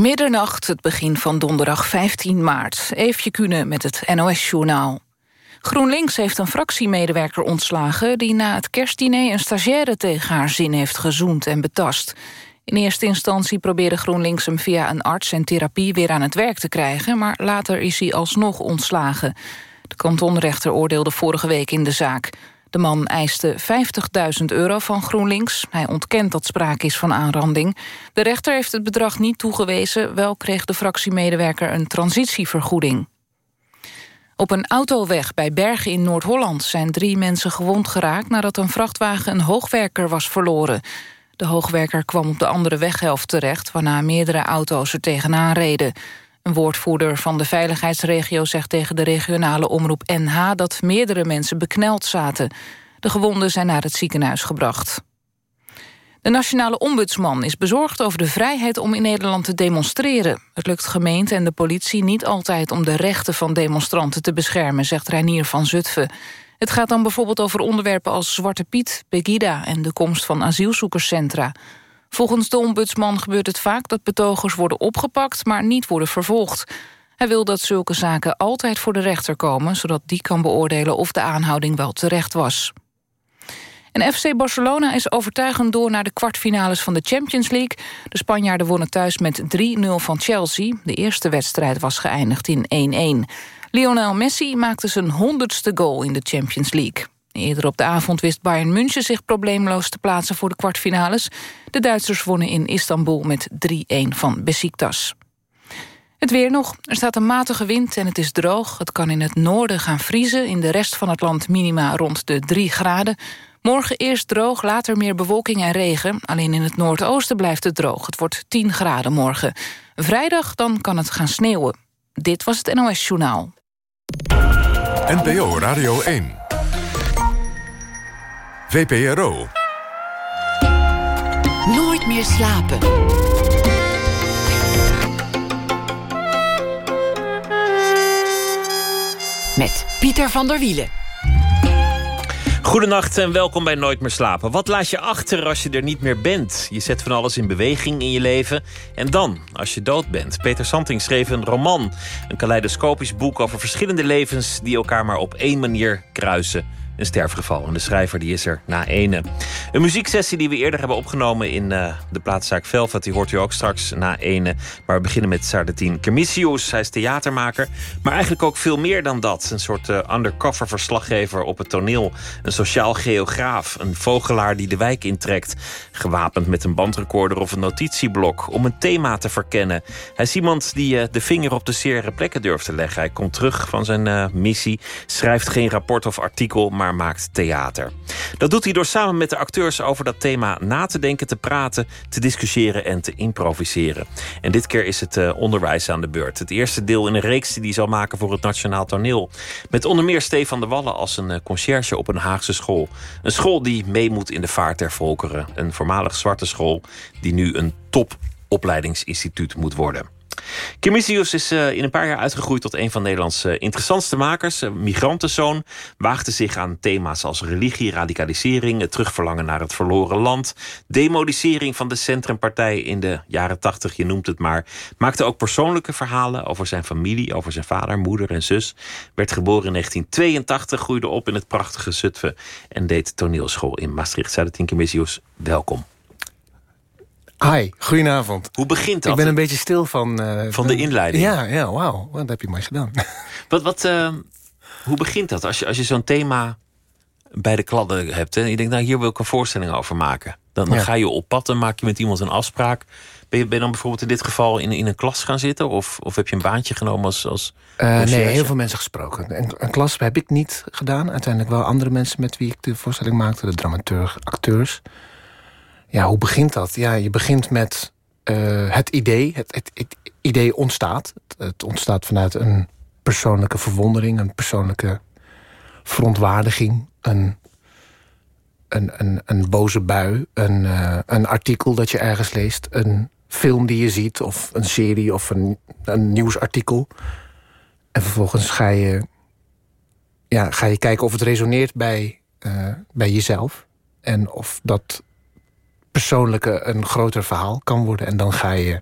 Middernacht, het begin van donderdag 15 maart. Eefje Kunnen met het NOS-journaal. GroenLinks heeft een fractiemedewerker ontslagen... die na het kerstdiner een stagiaire tegen haar zin heeft gezoend en betast. In eerste instantie probeerde GroenLinks hem via een arts en therapie... weer aan het werk te krijgen, maar later is hij alsnog ontslagen. De kantonrechter oordeelde vorige week in de zaak. De man eiste 50.000 euro van GroenLinks. Hij ontkent dat sprake is van aanranding. De rechter heeft het bedrag niet toegewezen. Wel kreeg de fractiemedewerker een transitievergoeding. Op een autoweg bij Bergen in Noord-Holland zijn drie mensen gewond geraakt... nadat een vrachtwagen een hoogwerker was verloren. De hoogwerker kwam op de andere weghelft terecht... waarna meerdere auto's er tegenaan reden. Een woordvoerder van de veiligheidsregio zegt tegen de regionale omroep NH... dat meerdere mensen bekneld zaten. De gewonden zijn naar het ziekenhuis gebracht. De nationale ombudsman is bezorgd over de vrijheid om in Nederland te demonstreren. Het lukt gemeente en de politie niet altijd om de rechten van demonstranten te beschermen, zegt Reinier van Zutphen. Het gaat dan bijvoorbeeld over onderwerpen als Zwarte Piet, Pegida en de komst van asielzoekerscentra. Volgens de ombudsman gebeurt het vaak dat betogers worden opgepakt... maar niet worden vervolgd. Hij wil dat zulke zaken altijd voor de rechter komen... zodat die kan beoordelen of de aanhouding wel terecht was. En FC Barcelona is overtuigend door naar de kwartfinales van de Champions League. De Spanjaarden wonnen thuis met 3-0 van Chelsea. De eerste wedstrijd was geëindigd in 1-1. Lionel Messi maakte zijn honderdste goal in de Champions League. Eerder op de avond wist Bayern München zich probleemloos te plaatsen voor de kwartfinales. De Duitsers wonnen in Istanbul met 3-1 van Besiktas. Het weer nog. Er staat een matige wind en het is droog. Het kan in het noorden gaan vriezen. In de rest van het land minima rond de 3 graden. Morgen eerst droog, later meer bewolking en regen. Alleen in het noordoosten blijft het droog. Het wordt 10 graden morgen. Vrijdag dan kan het gaan sneeuwen. Dit was het NOS Journaal. NPO Radio 1. VPRO. Nooit meer slapen. Met Pieter van der Wielen. Goedenacht en welkom bij Nooit meer slapen. Wat laat je achter als je er niet meer bent? Je zet van alles in beweging in je leven. En dan, als je dood bent? Peter Santing schreef een roman. Een kaleidoscopisch boek over verschillende levens... die elkaar maar op één manier kruisen een sterfgeval. En de schrijver die is er na ene. Een muzieksessie die we eerder hebben opgenomen in uh, de plaatszaak Velvet. Die hoort u ook straks na ene. Maar we beginnen met Sardetien Kermisius. Hij is theatermaker. Maar eigenlijk ook veel meer dan dat. Een soort uh, undercover verslaggever op het toneel. Een sociaal geograaf. Een vogelaar die de wijk intrekt. Gewapend met een bandrecorder of een notitieblok. Om een thema te verkennen. Hij is iemand die uh, de vinger op de zere plekken durft te leggen. Hij komt terug van zijn missie. Schrijft geen rapport of artikel, maar maakt theater. Dat doet hij door samen met de acteurs over dat thema na te denken, te praten, te discussiëren en te improviseren. En dit keer is het uh, onderwijs aan de beurt. Het eerste deel in een reeks die hij zal maken voor het Nationaal Toneel. Met onder meer Stefan de Wallen als een uh, conciërge op een Haagse school. Een school die mee moet in de vaart der volkeren. Een voormalig zwarte school die nu een topopleidingsinstituut moet worden. Kimisius is uh, in een paar jaar uitgegroeid tot een van Nederlands uh, interessantste makers. Uh, migrantenzoon waagde zich aan thema's als religie, radicalisering... het terugverlangen naar het verloren land... demodisering van de centrumpartij in de jaren tachtig, je noemt het maar. Maakte ook persoonlijke verhalen over zijn familie... over zijn vader, moeder en zus. Werd geboren in 1982, groeide op in het prachtige Zutphen... en deed toneelschool in Maastricht. Zuidertien Kimisius, welkom. Hi, goedenavond. Hoe begint dat? Ik ben een beetje stil van... Uh, van de inleiding? Ja, ja wauw. Wat heb je mooi gedaan. Wat, wat, uh, hoe begint dat als je, als je zo'n thema bij de kladden hebt? Hè? Je denkt, nou hier wil ik een voorstelling over maken. Dan, dan ja. ga je op pad en maak je met iemand een afspraak. Ben je, ben je dan bijvoorbeeld in dit geval in, in een klas gaan zitten? Of, of heb je een baantje genomen als... als uh, nee, heel veel mensen gesproken. Een, een klas heb ik niet gedaan. Uiteindelijk wel andere mensen met wie ik de voorstelling maakte. De dramaturg, acteurs. Ja, hoe begint dat? Ja, je begint met uh, het idee. Het, het, idee ontstaat. Het, het, ontstaat vanuit een persoonlijke verwondering, een persoonlijke verontwaardiging, een, een, een, een boze bui, een, uh, een artikel dat je ergens leest, een film die je ziet, of een serie of een, een nieuwsartikel. En vervolgens ga je, ja, ga je kijken of het resoneert bij, uh, bij jezelf. En of dat persoonlijke een groter verhaal kan worden. En dan ga je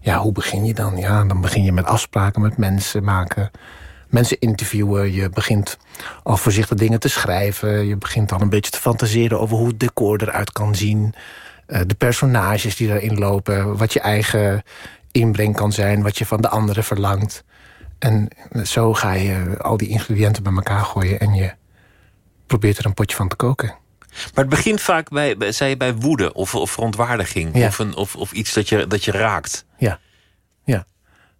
ja, hoe begin je dan? Ja, dan begin je met afspraken met mensen maken. Mensen interviewen. Je begint al voorzichtig dingen te schrijven. Je begint dan een beetje te fantaseren over hoe het decor eruit kan zien. Uh, de personages die daarin lopen. Wat je eigen inbreng kan zijn. Wat je van de anderen verlangt. En zo ga je al die ingrediënten bij elkaar gooien. En je probeert er een potje van te koken. Maar het begint vaak bij, bij zei je, bij woede of, of verontwaardiging. Ja. Of, een, of, of iets dat je, dat je raakt. Ja, ja.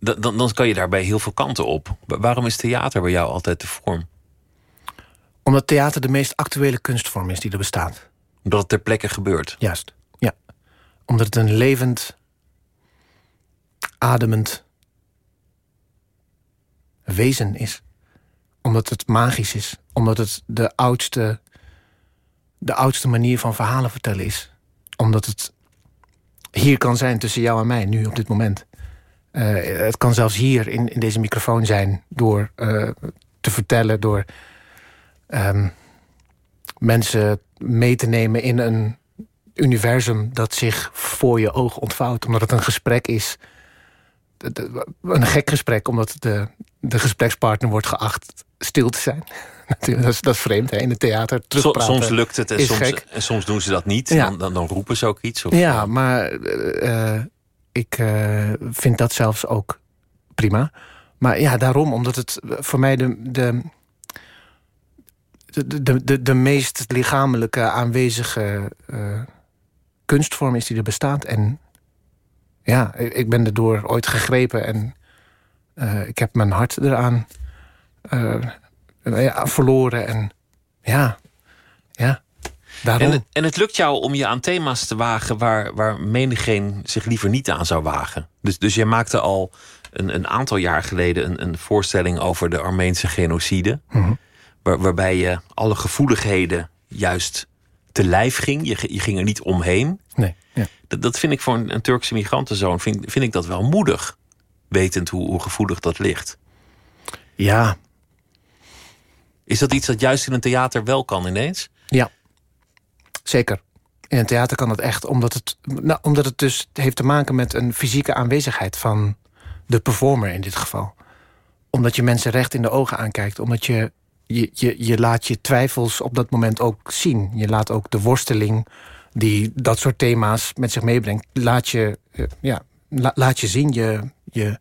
Dan, dan, dan kan je daarbij heel veel kanten op. Wa- Waarom is theater bij jou altijd de vorm? Omdat theater de meest actuele kunstvorm is die er bestaat. Omdat het ter plekke gebeurt. Juist, ja. Omdat het een levend, ademend wezen is. Omdat het magisch is. Omdat het de oudste, de oudste manier van verhalen vertellen is. Omdat het hier kan zijn tussen jou en mij, nu op dit moment. Eh, het kan zelfs hier in, in deze microfoon zijn door eh, te vertellen, door ehm, mensen mee te nemen in een universum dat zich voor je ogen ontvouwt. Omdat het een gesprek is. Een gek gesprek, omdat de, de gesprekspartner wordt geacht stil te zijn. Dat, is, dat is vreemd hè, in het theater. Terugpraten soms lukt het en soms, gek. en soms doen ze dat niet. Ja. Dan, dan, dan roepen ze ook iets. Of, Ja, maar eh, eh, ik eh, vind dat zelfs ook prima. Maar ja, daarom, omdat het voor mij de, de, de, de, de, de meest lichamelijke aanwezige kunstvorm is die er bestaat. En ja, ik ik ben erdoor ooit gegrepen en ik heb mijn hart eraan eh, ja, verloren. En ja, ja, daarom. En, het- en het lukt jou om je aan thema's te wagen waar, waar menigeen zich liever niet aan zou wagen. Dus, dus jij maakte al een, een aantal jaar geleden een, een voorstelling over de Armeense genocide. Mhm. Waar, waarbij je alle gevoeligheden juist te lijf ging. Je, je ging er niet omheen. Nee, ja. Dat, dat vind ik voor een, een Turkse migrantenzoon vind, vind ik dat wel moedig. Wetend hoe, hoe gevoelig dat ligt. ja, Is dat iets dat juist in een theater wel kan ineens? Ja, zeker. In een theater kan dat echt, omdat het, nou, omdat het dus heeft te maken met een fysieke aanwezigheid van de performer in dit geval. Omdat je mensen recht in de ogen aankijkt, omdat je, je, je, je laat je twijfels op dat moment ook zien. Je laat ook de worsteling die dat soort thema's met zich meebrengt, laat je, eh, ja, la- laat je zien. Je, je,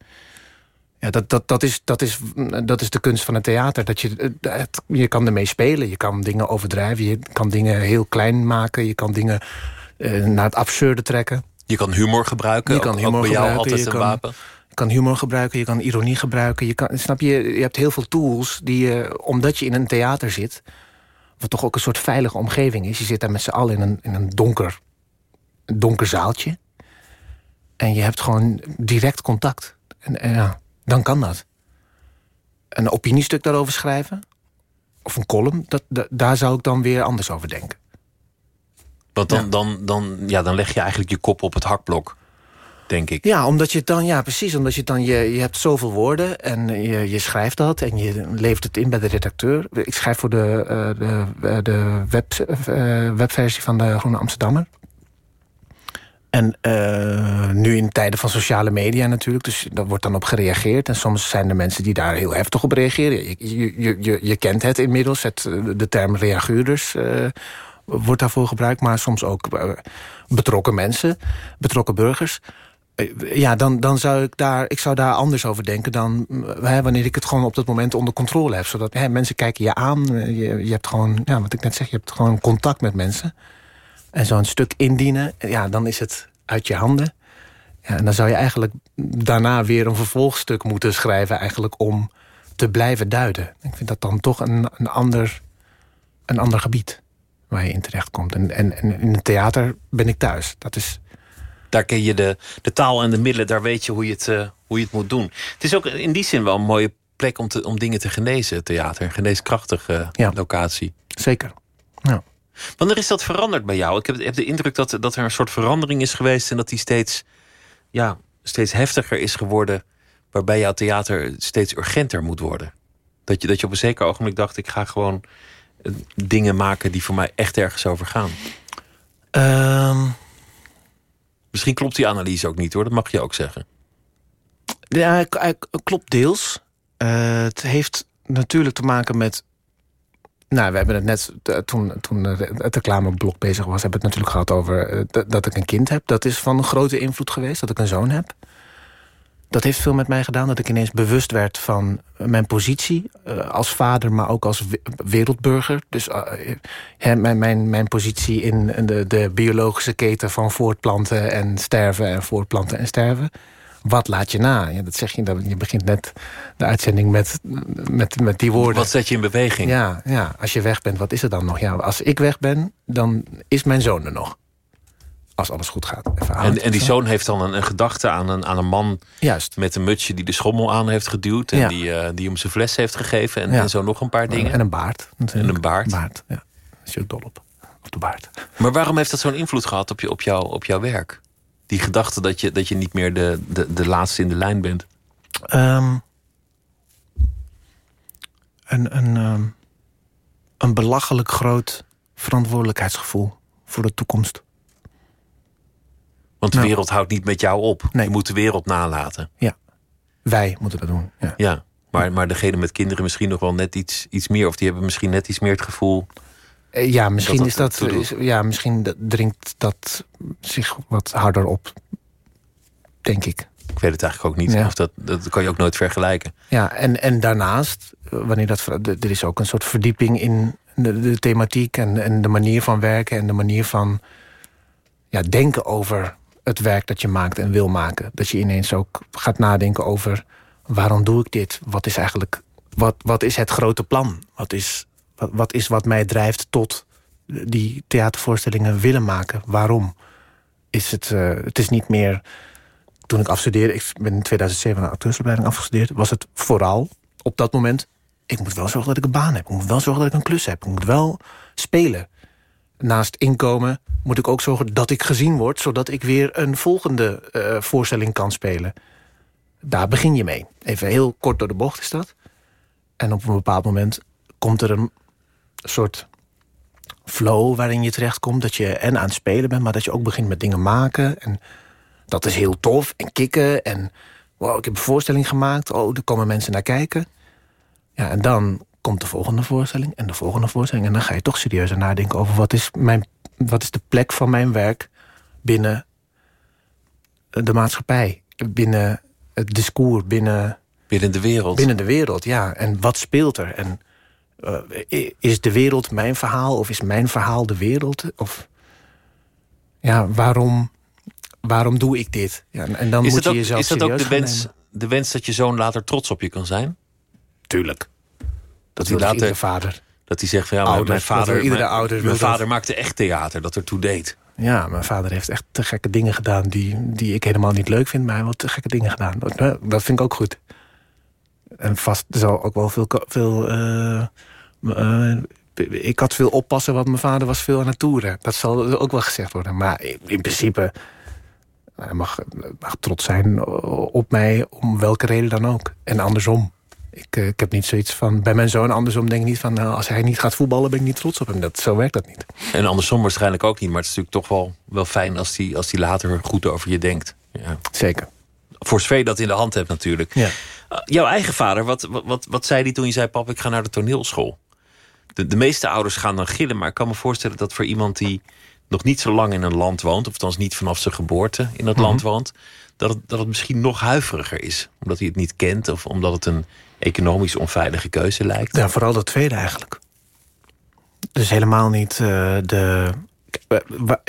ja, dat, dat, dat, is, dat, is, dat is de kunst van het theater. Dat je, eh, het- je kan ermee spelen, je kan dingen overdrijven... je kan dingen heel klein maken, je kan dingen eh, naar het absurde trekken. Je kan humor gebruiken. Je kan humor ook bij jou gebruiken, altijd je een kan- wapen. Je kan humor gebruiken, je kan ironie gebruiken. Je, kan, snap je, je hebt heel veel tools die je, omdat je in een theater zit... wat toch ook een soort veilige omgeving is. Je zit daar met z'n allen in een, in een donker, een donker zaaltje. En je hebt gewoon direct contact. En, en ja, dan kan dat. Een opiniestuk daarover schrijven... of een column, dat, dat- daar zou ik dan weer anders over denken. Want dan, Ja. dan, dan, ja, dan leg je eigenlijk je kop op het hakblok, denk ik. Ja, omdat je het dan, ja, precies. Omdat je het dan, je, je hebt zoveel woorden en je, je schrijft dat en je levert het in bij de redacteur. Ik schrijf voor de, eh, de, eh, de web, eh, webversie van de Groene Amsterdammer. En eh, nu in tijden van sociale media natuurlijk, dus daar wordt dan op gereageerd. En soms zijn er mensen die daar heel heftig op reageren. Je, je, je, je, kent het inmiddels, het, de term reaguurders eh, wordt daarvoor gebruikt. Maar soms ook eh, betrokken mensen, betrokken burgers. Ja, dan, dan zou ik daar, ik zou daar anders over denken dan wanneer ik het gewoon op dat moment onder controle heb. Zodat mensen kijken je aan. Je, je hebt gewoon, ja, wat ik net zeg, je hebt gewoon contact met mensen. En zo'n stuk indienen, ja, dan is het uit je handen. Ja, en dan zou je eigenlijk daarna weer een vervolgstuk moeten schrijven, eigenlijk om te blijven duiden. Ik vind dat dan toch een, een, ander, een ander gebied waar je in terecht komt. En, en, en in het theater ben ik thuis. Dat is, Daar ken je de, de taal en de middelen, daar weet je hoe je, het, eh, hoe je het moet doen. Het is ook in die zin wel een mooie plek om, te, om dingen te genezen, theater. Een geneeskrachtige Ja. locatie. zeker. Ja. Wanneer is dat veranderd bij jou? Ik heb, heb de indruk dat, dat er een soort verandering is geweest... en dat die steeds, ja, steeds heftiger is geworden... waarbij jouw theater steeds urgenter moet worden. Dat je, dat je op een zeker ogenblik dacht... ik ga gewoon eh, dingen maken die voor mij echt ergens over gaan. Ehm, Misschien klopt die analyse ook niet hoor, dat mag je ook zeggen. Ja, klopt deels. Uh, het heeft natuurlijk te maken met... Nou, we hebben het net, toen, toen het reclameblok bezig was... hebben we het natuurlijk gehad over dat ik een kind heb. Dat is van grote invloed geweest, dat ik een zoon heb dat heeft veel met mij gedaan. Dat ik ineens bewust werd van mijn positie uh, als vader, maar ook als wereldburger. Dus mijn, mijn, mijn positie in de, de biologische keten van voortplanten en sterven en voortplanten en sterven. Wat laat je na? Ja, dat zeg je, je begint net de uitzending met, met, met die woorden. Wat zet je in beweging? Ja, ja, als je weg bent, wat is er dan nog? Ja, als ik weg ben, dan is mijn zoon er nog als alles goed gaat. En, en die zoon heeft dan een, een, gedachte aan een, aan een man Juist. met een mutsje die de schommel aan heeft geduwd. En die, uh, die hem zijn fles heeft gegeven. En, en, zo nog een paar dingen. En een baard. En een baard. baard ja. Daar is je ook dol op. Op de baard. Maar waarom heeft dat zo'n invloed gehad op, je, op, jou, op jouw werk? Die gedachte dat je, dat je niet meer de, de, de laatste in de lijn bent. Um, een, een, um, een belachelijk groot verantwoordelijkheidsgevoel voor de toekomst. Want de nou. wereld houdt niet met jou op. Nee. Je moet de wereld nalaten. Ja, wij moeten dat doen. Ja, ja. Maar, maar degene met kinderen misschien nog wel net iets, iets meer... of die hebben misschien net iets meer het gevoel... Eh, ja, misschien, dat is dat, is, ja, misschien dringt dat zich wat harder op. Denk ik. Ik weet het eigenlijk ook niet. Of dat, dat kan je ook nooit vergelijken. Ja, en, en daarnaast, wanneer dat, er is ook een soort verdieping in de, de thematiek... En, en de manier van werken en de manier van ja, denken over het werk dat je maakt en wil maken. Dat je ineens ook gaat nadenken over waarom doe ik dit? Wat is eigenlijk wat, wat is het grote plan? Wat is, wat, is wat mij drijft tot die theatervoorstellingen willen maken? Waarom? Is het, uh, het is niet meer... Toen ik afstudeerde, ik ben in 2007 een acteursopleiding afgestudeerd... was het vooral op dat moment... ik moet wel zorgen dat ik een baan heb. Ik moet wel zorgen dat ik een klus heb. Ik moet wel spelen naast inkomen moet ik ook zorgen dat ik gezien word... zodat ik weer een volgende uh, voorstelling kan spelen. Daar begin je mee. Even heel kort door de bocht is dat. En op een bepaald moment komt er een soort flow waarin je terechtkomt. Dat je en aan het spelen bent, maar dat je ook begint met dingen maken. En dat is heel tof en kicken. En wow, ik heb een voorstelling gemaakt. Oh, er komen mensen naar kijken. Ja, en dan komt de volgende voorstelling en de volgende voorstelling. En dan ga je toch serieuzer nadenken over wat is, mijn, wat is de plek van mijn werk binnen de maatschappij. Binnen het discours, binnen... Binnen de wereld. Binnen de wereld, ja. En wat speelt er? En uh, is de wereld mijn verhaal of is mijn verhaal de wereld? Of ja, waarom, waarom doe ik dit? Ja, en dan is moet je ook, jezelf Is dat ook de wens, de wens dat je zoon later trots op je kan zijn? Tuurlijk. Dat wil iedere vader. Dat hij zegt van ja, Ouders, mijn vader, iedere mijn, ouder mijn vader maakte echt theater, dat ertoe deed. Ja, mijn vader heeft echt te gekke dingen gedaan die, die ik helemaal niet leuk vind, maar hij heeft te gekke dingen gedaan. Dat, dat vind ik ook goed. En vast er zal ook wel veel. veel uh, ik had veel oppassen, want mijn vader was veel aan het toeren. Dat zal ook wel gezegd worden. Maar in, in principe hij mag, mag trots zijn op mij om welke reden dan ook. En andersom. Ik, eh, ik heb niet zoiets van... Bij mijn zoon andersom denk ik niet van... Nou, als hij niet gaat voetballen ben ik niet trots op hem. Dat, zo werkt dat niet. En andersom waarschijnlijk ook niet. Maar het is natuurlijk toch wel, wel fijn als hij als die later goed over je denkt. Ja. Zeker. Voor Svee dat in de hand hebt natuurlijk. Ja. Uh, jouw eigen vader, wat, wat, wat, wat zei hij toen je zei... pap, ik ga naar de toneelschool? De, de meeste ouders gaan dan gillen. Maar ik kan me voorstellen dat voor iemand die nog niet zo lang in een land woont... of althans niet vanaf zijn geboorte in dat mm -hmm. land woont... Dat het, dat het misschien nog huiveriger is. Omdat hij het niet kent of omdat het een economisch onveilige keuze lijkt. Ja, vooral dat tweede eigenlijk. Dus helemaal niet uh, de...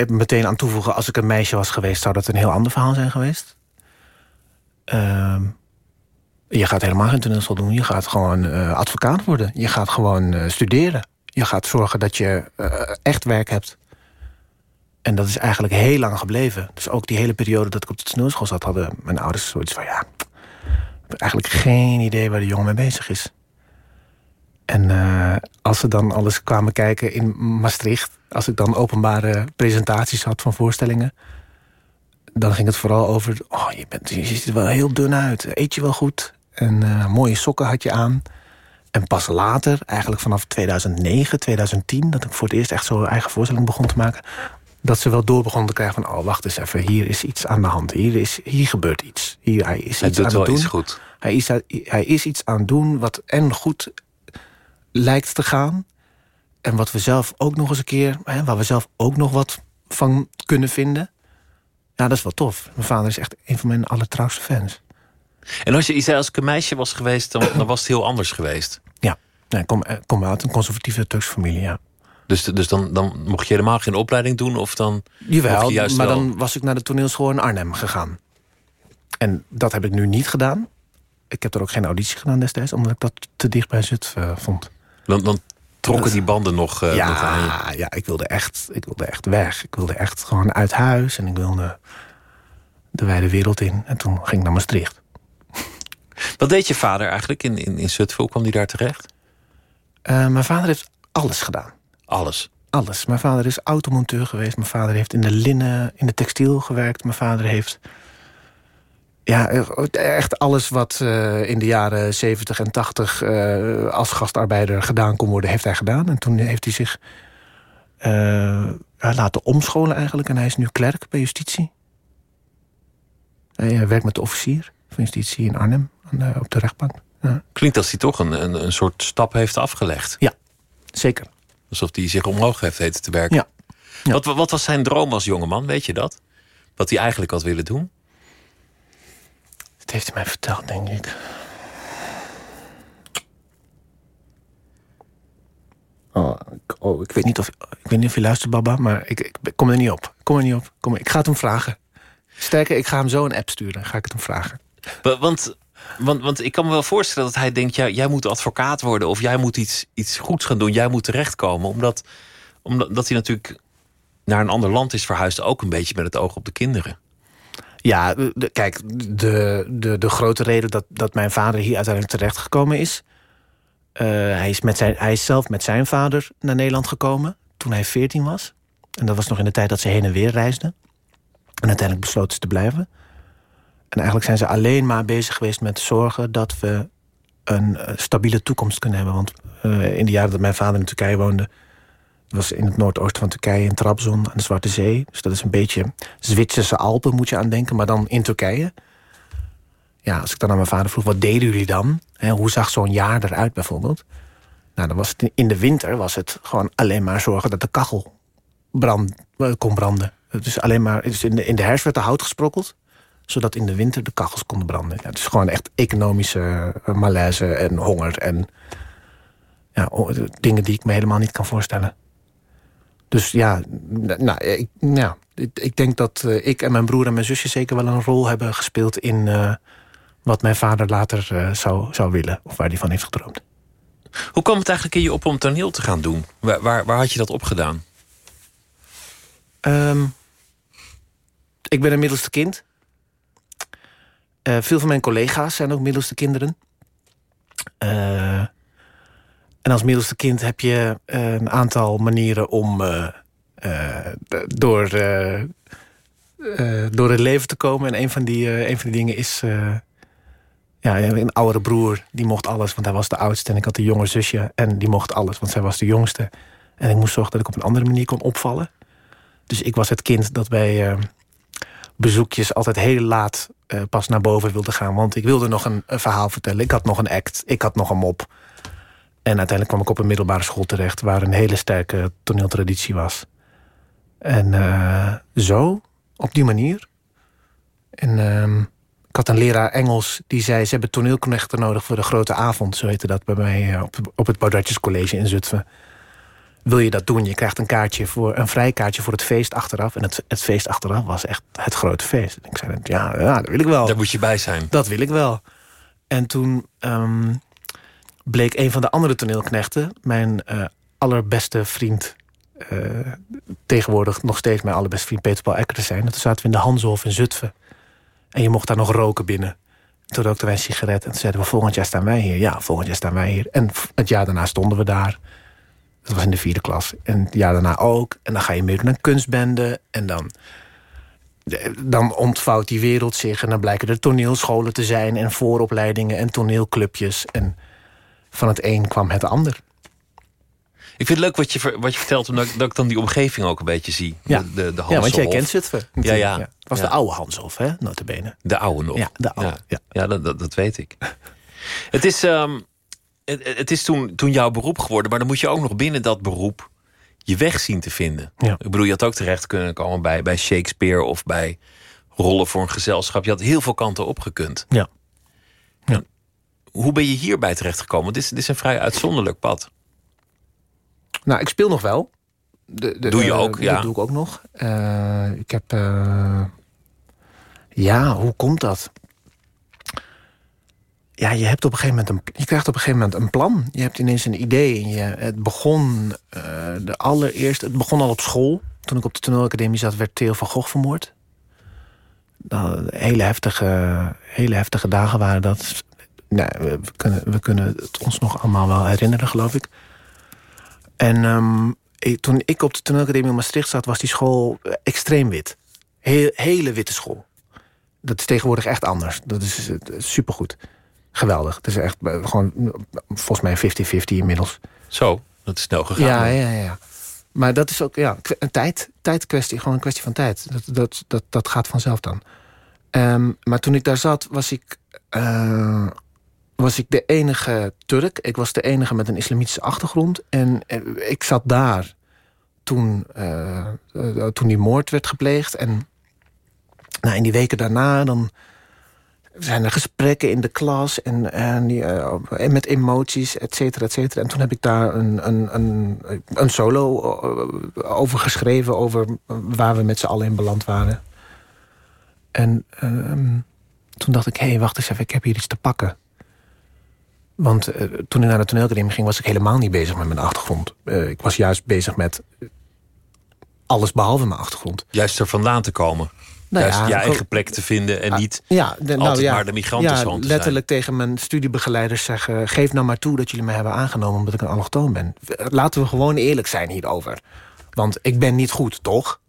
Meteen aan toevoegen, als ik een meisje was geweest... zou dat een heel ander verhaal zijn geweest. Uh, je gaat helemaal geen toneelschool doen. Je gaat gewoon uh, advocaat worden. Je gaat gewoon uh, studeren. Je gaat zorgen dat je echt werk hebt. En dat is eigenlijk heel lang gebleven. Dus ook die hele periode dat ik op de toneelschool zat... hadden mijn ouders zoiets van... ja, heb eigenlijk geen idee waar de jongen mee bezig is. En als ze dan alles kwamen kijken in Maastricht... als ik dan openbare presentaties had van voorstellingen... dan ging het vooral over... oh, je, bent, je ziet er wel heel dun uit, eet je wel goed... en uh, mooie sokken had je aan... En pas later, eigenlijk vanaf 2009, 2010... dat ik voor het eerst echt zo'n eigen voorstelling begon te maken... dat ze wel door begonnen te krijgen van... oh, wacht eens even, hier is iets aan de hand. Hier, is, hier gebeurt iets. Hier, hij is Hij iets doet aan wel het doen. iets goed. Hij is, hij is iets aan het doen wat en goed lijkt te gaan... en wat we zelf ook nog eens een keer... Hè, waar we zelf ook nog wat van kunnen vinden. Ja, dat is wel tof. Mijn vader is echt een van mijn allertrouwste fans. En als je, zei als ik een meisje was geweest, dan, dan was het heel anders geweest. Ja, nee, ik kom, eh, kom uit een conservatieve Turkse familie, ja. Dus, dus dan, dan mocht je helemaal geen opleiding doen? Of dan Jawel, je juist maar wel... dan was ik naar de toneelschool in Arnhem gegaan. En dat heb ik nu niet gedaan. Ik heb er ook geen auditie gedaan destijds... omdat ik dat te dicht bij Zutphen eh, vond. Dan, dan trokken die banden nog, eh, nog aan je. ja, ja ik, wilde echt, ik wilde echt weg. Ik wilde echt gewoon uit huis. En ik wilde de wijde wereld in. En toen ging ik naar Maastricht. Wat deed je vader eigenlijk in, in, in Zutphen? Hoe kwam die daar terecht? Eh, mijn vader heeft alles gedaan. Alles. Alles. Mijn vader is automonteur geweest. Mijn vader heeft in de linnen, in de textiel gewerkt. Mijn vader heeft... Ja, echt alles wat eh, in de jaren 70 en 80 eh, als gastarbeider gedaan kon worden, heeft hij gedaan. En toen heeft hij zich laten omscholen eigenlijk. En hij is nu klerk bij justitie. Hij werkt met de officier van justitie in Arnhem aan de- op de rechtbank. Ja, Klinkt als hij toch een, een, een soort stap heeft afgelegd. zeker. Alsof hij zich omhoog heeft weten te werken. Ja. Ja. Wat, wat was zijn droom als jongeman, weet je dat? Wat hij eigenlijk had willen doen? Dat heeft hij mij verteld, denk ik. Oh, ik, oh, ik, weet niet of, ik weet niet of je luistert, Baba, maar ik, ik kom er niet op. Kom er niet op. Kom, ik ga het hem vragen. Sterker, ik ga hem zo een app sturen. Ga ik het hem vragen. Wa- Want, want, want ik kan me wel voorstellen dat hij denkt... Jij moet advocaat worden of jij moet iets, iets goeds gaan doen. Jij moet terechtkomen. Omdat, omdat dat hij natuurlijk naar een ander land is verhuisd... ook een beetje met het oog op de kinderen. Ja, kijk, de, de, de grote reden dat, dat mijn vader hier uiteindelijk terechtgekomen is... eh, hij, is met zijn, hij is zelf met zijn vader naar Nederland gekomen toen hij 14 was. En dat was nog in de tijd dat ze heen en weer reisden. En uiteindelijk besloten ze te blijven. En eigenlijk zijn ze alleen maar bezig geweest met zorgen... dat we een eh, stabiele toekomst kunnen hebben. Want eh, in de jaren dat mijn vader in Turkije woonde... was in het noordoosten van Turkije, in Trabzon, aan de Zwarte Zee. Dus dat is een beetje Zwitserse Alpen, moet je aan denken, maar dan in Turkije. Ja, als ik dan aan mijn vader vroeg, wat deden jullie dan? Hè, hoe zag zo'n jaar eruit bijvoorbeeld? Nou, dan was het in de winter was het gewoon alleen maar zorgen dat de kachel eh, kon branden. Dus alleen maar, dus in, de, in de herfst werd er hout gesprokkeld, zodat in de winter de kachels konden branden. Ja, het is gewoon echt economische eh, malaise en honger en ja, o- dingen die ik me helemaal niet kan voorstellen. Dus ja, nou, ik, ja ik, denk dat eh, ik en mijn broer en mijn zusje zeker wel een rol hebben gespeeld in eh, wat mijn vader later eh, zou, zou willen, of waar hij van heeft gedroomd. Hoe kwam het eigenlijk in je op om toneel te gaan doen? Waar, waar, waar had je dat opgedaan? Ehm, ik ben een middelste kind. Eh, veel van mijn collega's zijn ook middelste kinderen. Eh, en als middelste kind heb je eh, een aantal manieren om door, door het leven te komen. En een van die, een van die dingen is. ja, een oudere broer, die mocht alles, want hij was de oudste. En ik had een jonger zusje en die mocht alles, want zij was de jongste. En ik moest zorgen dat ik op een andere manier kon opvallen. Dus ik was het kind dat bij bezoekjes altijd heel laat eh, pas naar boven wilde gaan. Want ik wilde nog een, verhaal vertellen. Ik had nog een act. Ik had nog een mop. En uiteindelijk kwam ik op een middelbare school terecht... waar een hele sterke toneeltraditie was. En eh, zo, op die manier. En ehm, ik had een leraar Engels die zei... ze hebben toneelknechten nodig voor de grote avond. Zo heette dat bij mij eh, op, op het Baudatjescollege in Zutphen wil je dat doen? Je krijgt een kaartje voor een vrij kaartje voor het feest achteraf. En het, het feest achteraf was echt het grote feest. En ik zei, ja, ja, dat wil ik wel. Daar moet je bij zijn. Dat wil ik wel. En toen ehm, bleek een van de andere toneelknechten... mijn eh, allerbeste vriend... eh, tegenwoordig nog steeds mijn allerbeste vriend Peter Paul Ecker te zijn. En toen zaten we in de Hanshof in Zutphen. En je mocht daar nog roken binnen. Toen rookten wij een sigaret en toen zeiden we... volgend jaar staan wij hier. Ja, volgend jaar staan wij hier. En het jaar daarna stonden we daar. Dat was in de vierde klas. En het jaar daarna ook. En dan ga je meedoen aan kunstbenden. En dan, dan ontvouwt die wereld zich. En dan blijken er toneelscholen te zijn. En vooropleidingen en toneelclubjes. En van het een kwam het ander. Ik vind het leuk wat je, wat je vertelt, omdat dat ik dan die omgeving ook een beetje zie. Ja, de, de, ja want jij kent Zutphen. Ja, ja. Het was ja. de oude Hanshof, hè, notabene. De oude nog. Ja, de oude. Ja, ja. dat, dat, dat, weet ik. het is, um, het, het, is toen, toen jouw beroep geworden, maar dan moet je ook nog binnen dat beroep je weg zien te vinden. Ja. Ik bedoel, je had ook terecht kunnen komen bij, bij Shakespeare of bij rollen voor een gezelschap. Je had heel veel kanten opgekund. Ja. ja. Hoe ben je hierbij terechtgekomen? Dit is, dit is een vrij uitzonderlijk pad. Nou, ik speel nog wel. De, de, doe je ook, uh, ja. Dat doe ik ook nog. Uh, ik heb... Uh, ja, hoe komt dat? Ja, je, hebt op een gegeven moment een, je krijgt op een gegeven moment een plan. Je hebt ineens een idee. En je, het begon de allereerste... Het begon al op school. Toen ik op de toneelacademie zat, werd Theo van Gogh vermoord. Nou, hele, heftige, hele heftige dagen waren dat. Nee, we, kunnen, we kunnen het ons nog allemaal wel herinneren, geloof ik. En ik, toen ik op de toneelacademie in Maastricht zat... was die school extreem wit. Heel, hele witte school. Dat is tegenwoordig echt anders. Dat is, is supergoed. Geweldig. Het is echt gewoon, volgens mij 50-50 inmiddels. Zo, dat is snel gegaan. Ja, ja, ja. Maar dat is ook ja, een tijd, tijdkwestie, gewoon een kwestie van tijd. Dat, dat, dat, dat gaat vanzelf dan. Um, maar toen ik daar zat, was ik, uh, was ik de enige Turk. Ik was de enige met een islamitische achtergrond. En uh, ik zat daar toen, uh, toen die moord werd gepleegd. En nou, in die weken daarna dan zijn er gesprekken in de klas en, en, met emoties, et cetera, et cetera. En toen heb ik daar een, een, een, een solo over geschreven... over waar we met z'n allen in beland waren. En um, toen dacht ik, hé, hey, wacht eens even, ik heb hier iets te pakken. Want uh, toen ik naar de toneelacademie ging... was ik helemaal niet bezig met mijn achtergrond. Uh, ik was juist bezig met alles behalve mijn achtergrond. Juist er vandaan te komen. Nou ja, je eigen plek te vinden en niet Ja, de, nou altijd ja, maar de migrantenzoon ja, te letterlijk tegen mijn studiebegeleiders zeggen... geef nou maar toe dat jullie me hebben aangenomen omdat ik een allochtoon ben. Laten we gewoon eerlijk zijn hierover. Want ik ben niet goed, toch?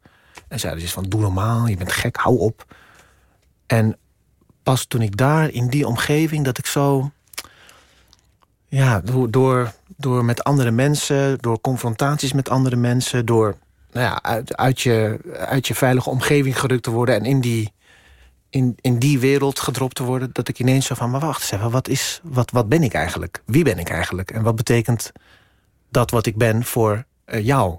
En zeiden ze van, doe normaal, je bent gek, hou op. En pas toen ik daar, in die omgeving, dat ik zo... Ja, door, door, door met andere mensen, door confrontaties met andere mensen... door nou ja, uit, uit, je, uit je veilige omgeving gerukt te worden... en in die, in, in die wereld gedropt te worden... dat ik ineens zo van, maar wacht eens even, wat, is, wat, wat ben ik eigenlijk? Wie ben ik eigenlijk? En wat betekent dat wat ik ben voor uh, jou?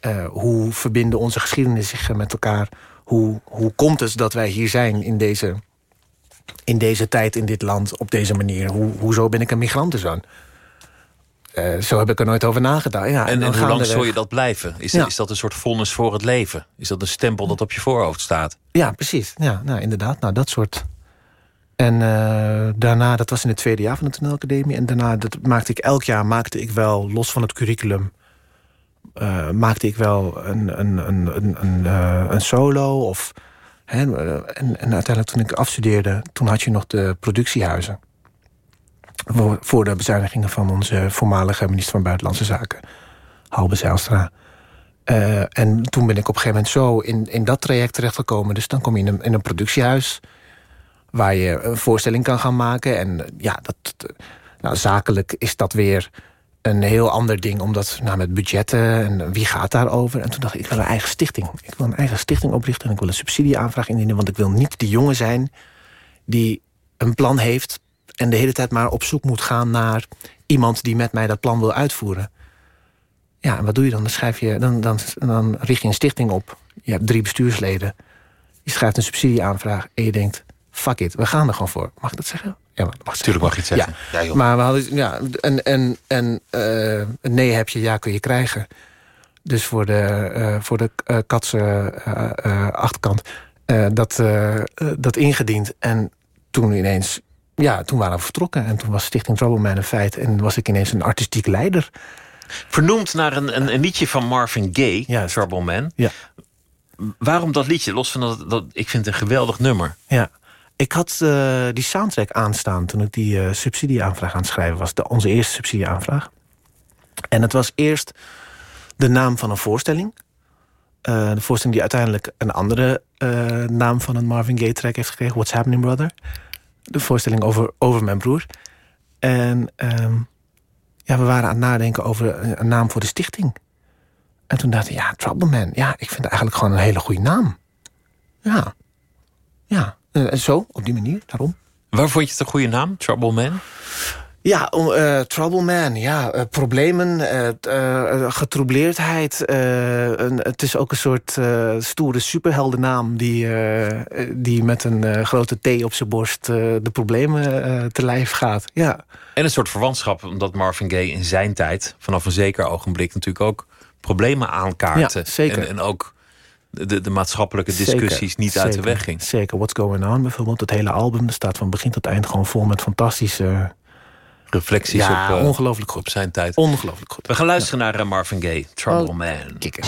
Uh, hoe verbinden onze geschiedenissen zich met elkaar? Hoe, hoe komt het dat wij hier zijn in deze, in deze tijd, in dit land, op deze manier? Hoe, hoezo ben ik een migrantenzoon? Uh, zo heb ik er nooit over nagedacht. Ja, En, hoe lang zou je dat blijven? Is, Ja. is dat een soort vonnis voor het leven? Is dat een stempel dat op je voorhoofd staat? Ja, precies. Ja, nou, inderdaad. Nou, dat soort. En eh, daarna, dat was in het tweede jaar van de toneelacademie. En daarna dat maakte ik elk jaar maakte ik wel, los van het curriculum... eh, maakte ik wel een, een, een, een, een, eh, een solo. Of, hè, eh, en, en uiteindelijk toen ik afstudeerde... toen had je nog de productiehuizen. Voor, de bezuinigingen van onze voormalige minister van Buitenlandse Zaken. Halbe Zijlstra. Eh, en toen ben ik op een gegeven moment zo in, in dat traject terechtgekomen. Dus dan kom je in een, in een productiehuis... waar je een voorstelling kan gaan maken. En eh, ja, dat, nou, zakelijk is dat weer een heel ander ding. Omdat nou, met budgetten en wie gaat daarover. En toen dacht ik, ik wil een eigen stichting. Ik wil een eigen stichting oprichten en ik wil een subsidieaanvraag indienen. Want ik wil niet die jongen zijn die een plan heeft... en de hele tijd maar op zoek moet gaan naar iemand die met mij dat plan wil uitvoeren. Ja, en wat doe je dan? Dan, schrijf je, dan, dan, dan richt je een stichting op. Je hebt drie bestuursleden. Je schrijft een subsidieaanvraag en je denkt... fuck it, we gaan er gewoon voor. Mag ik dat zeggen? Ja, maar mag ik Tuurlijk mag je het zeggen. Ja. Ja, joh. Maar we hadden, ja, en, en, en eh, nee heb je, ja kun je krijgen. Dus voor de, eh, voor de katse eh, eh, achterkant dat, dat ingediend. En toen ineens, ja, toen waren we vertrokken. En toen was Stichting Troubleman een feit. En was ik ineens een artistiek leider. Vernoemd naar een, een, een liedje van Marvin Gaye, Juist. Trouble Man. Ja. Waarom dat liedje? Los van dat, dat ik vind het een geweldig nummer. Ja. Ik had eh, die soundtrack aanstaan toen ik die eh, subsidieaanvraag aan het schrijven was. De, onze eerste subsidieaanvraag. En het was eerst de naam van een voorstelling. Eh, de voorstelling die uiteindelijk een andere naam van een Marvin Gaye track heeft gekregen. What's Happening Brother. De voorstelling over, over mijn broer. En ehm, ja, we waren aan het nadenken over een, naam voor de stichting. En toen dacht ik, ja, Troubleman. Ja, ik vind het eigenlijk gewoon een hele goede naam. Ja. Ja, eh, en zo, op die manier, daarom. Waar vond je het een goede naam, Trouble Man? Ja, om, eh, Troubleman, ja, eh, problemen, eh, getroubleerdheid. een, het is ook een soort stoere superheldennaam... die, die met een grote T op zijn borst de problemen te lijf gaat. Ja, En een soort verwantschap, omdat Marvin Gaye in zijn tijd... vanaf een zeker ogenblik natuurlijk ook problemen aankaartte. Ja, zeker. En, en ook de, de maatschappelijke discussies Zeker, niet uit de weg ging. Zeker, What's Going On bijvoorbeeld. Het hele album staat van begin tot eind gewoon vol met fantastische... Reflecties ja, op, eh, ongelooflijk op goed. zijn tijd. Ongelooflijk goed. We gaan luisteren naar eh, Marvin Gaye, Trouble Oh. Man. Kikken.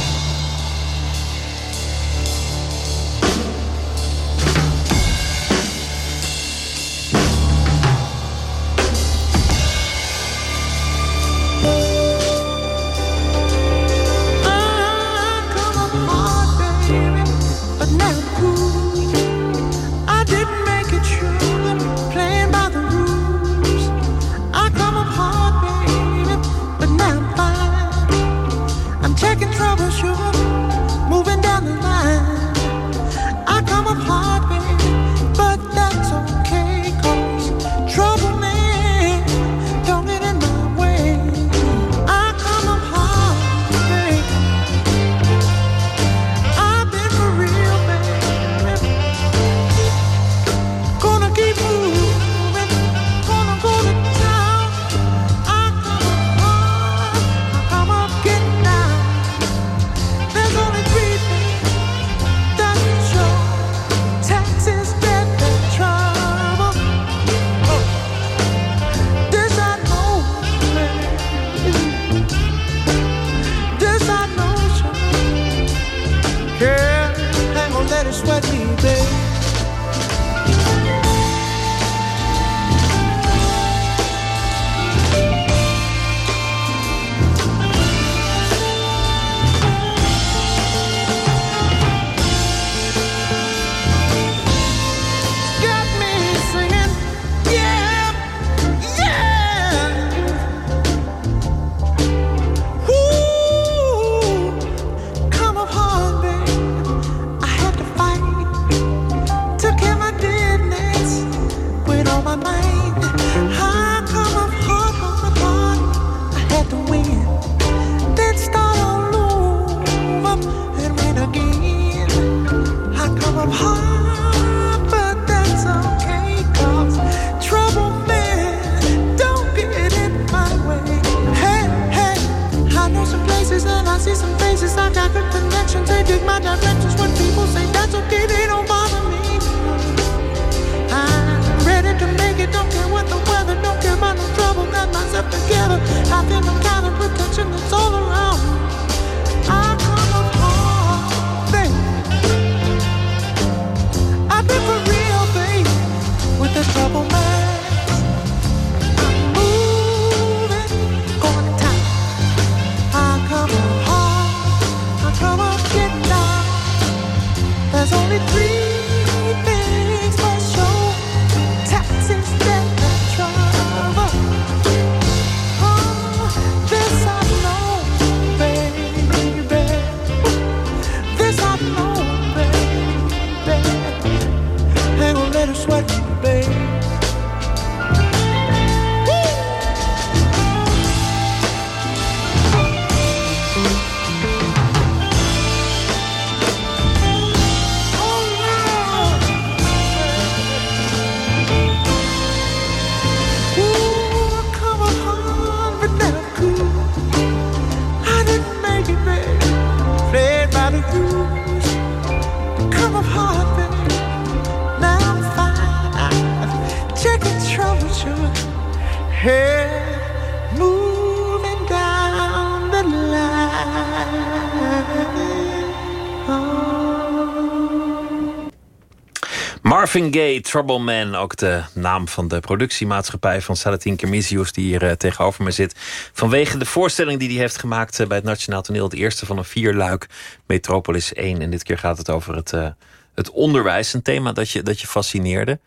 Marvin Gaye, Trouble Man, ook de naam van de productiemaatschappij van Salatin Kermisius, die hier eh, tegenover me zit. Vanwege de voorstelling die hij heeft gemaakt eh, bij het Nationaal Toneel, het eerste van een vierluik, Metropolis 1. En dit keer gaat het over het, eh, het onderwijs, een thema dat je, dat je fascineerde.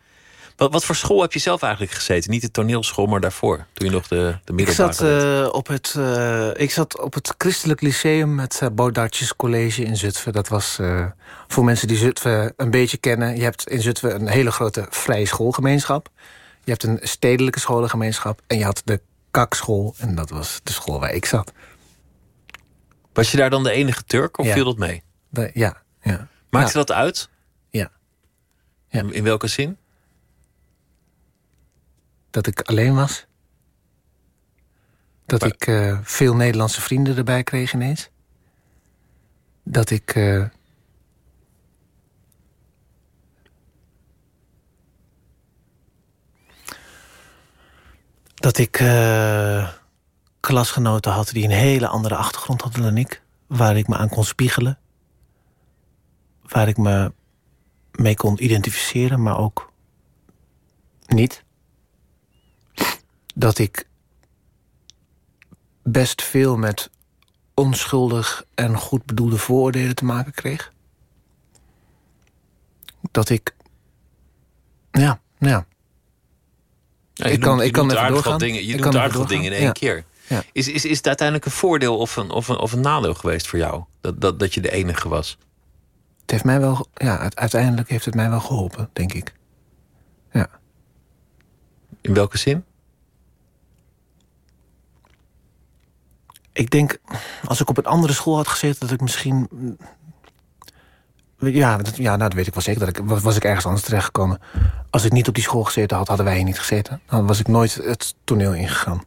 Wat, wat voor school heb je zelf eigenlijk gezeten? Niet de toneelschool, maar daarvoor, toen je nog de, de Ik middelbare zat, deed. eh, op het, eh, ik zat op het Christelijk Lyceum met uh, Baudartjes College in Zutphen. Dat was eh, voor mensen die Zutphen een beetje kennen. Je hebt in Zutphen een hele grote vrije schoolgemeenschap. Je hebt een stedelijke scholengemeenschap. En je had de kakschool. En dat was de school waar ik zat. Was je daar dan de enige Turk of Ja. viel dat mee? De- ja, ja. Maakte Ja. dat uit? Ja. Ja. In welke zin? Dat ik alleen was. Dat Maar- ik eh, veel Nederlandse vrienden erbij kreeg ineens. Dat ik... eh, dat ik eh, klasgenoten had die een hele andere achtergrond hadden dan ik. Waar ik me aan kon spiegelen. Waar ik me mee kon identificeren, maar ook niet dat ik best veel met onschuldig en goed bedoelde vooroordelen te maken kreeg. Dat ik. Ja, ja. Ik kan- noemt- ik kan even doorgaan. Dingen, je Ik doet aardig wat dingen in één Ja. keer. Ja. Is, is, is het uiteindelijk een voordeel of een, of, een, of een nadeel geweest voor jou? Dat, dat, dat je de enige was? Het heeft mij wel. Ja, uite- uiteindelijk heeft het mij wel geholpen, denk ik. Ja. In welke zin? Ik denk, als ik op een andere school had gezeten, dat ik misschien. Ja, dat, ja nou, dat weet ik wel zeker. Dat ik, was was ik ergens anders terechtgekomen. Als ik niet op die school gezeten had, hadden wij hier niet gezeten. Dan was ik nooit het toneel ingegaan.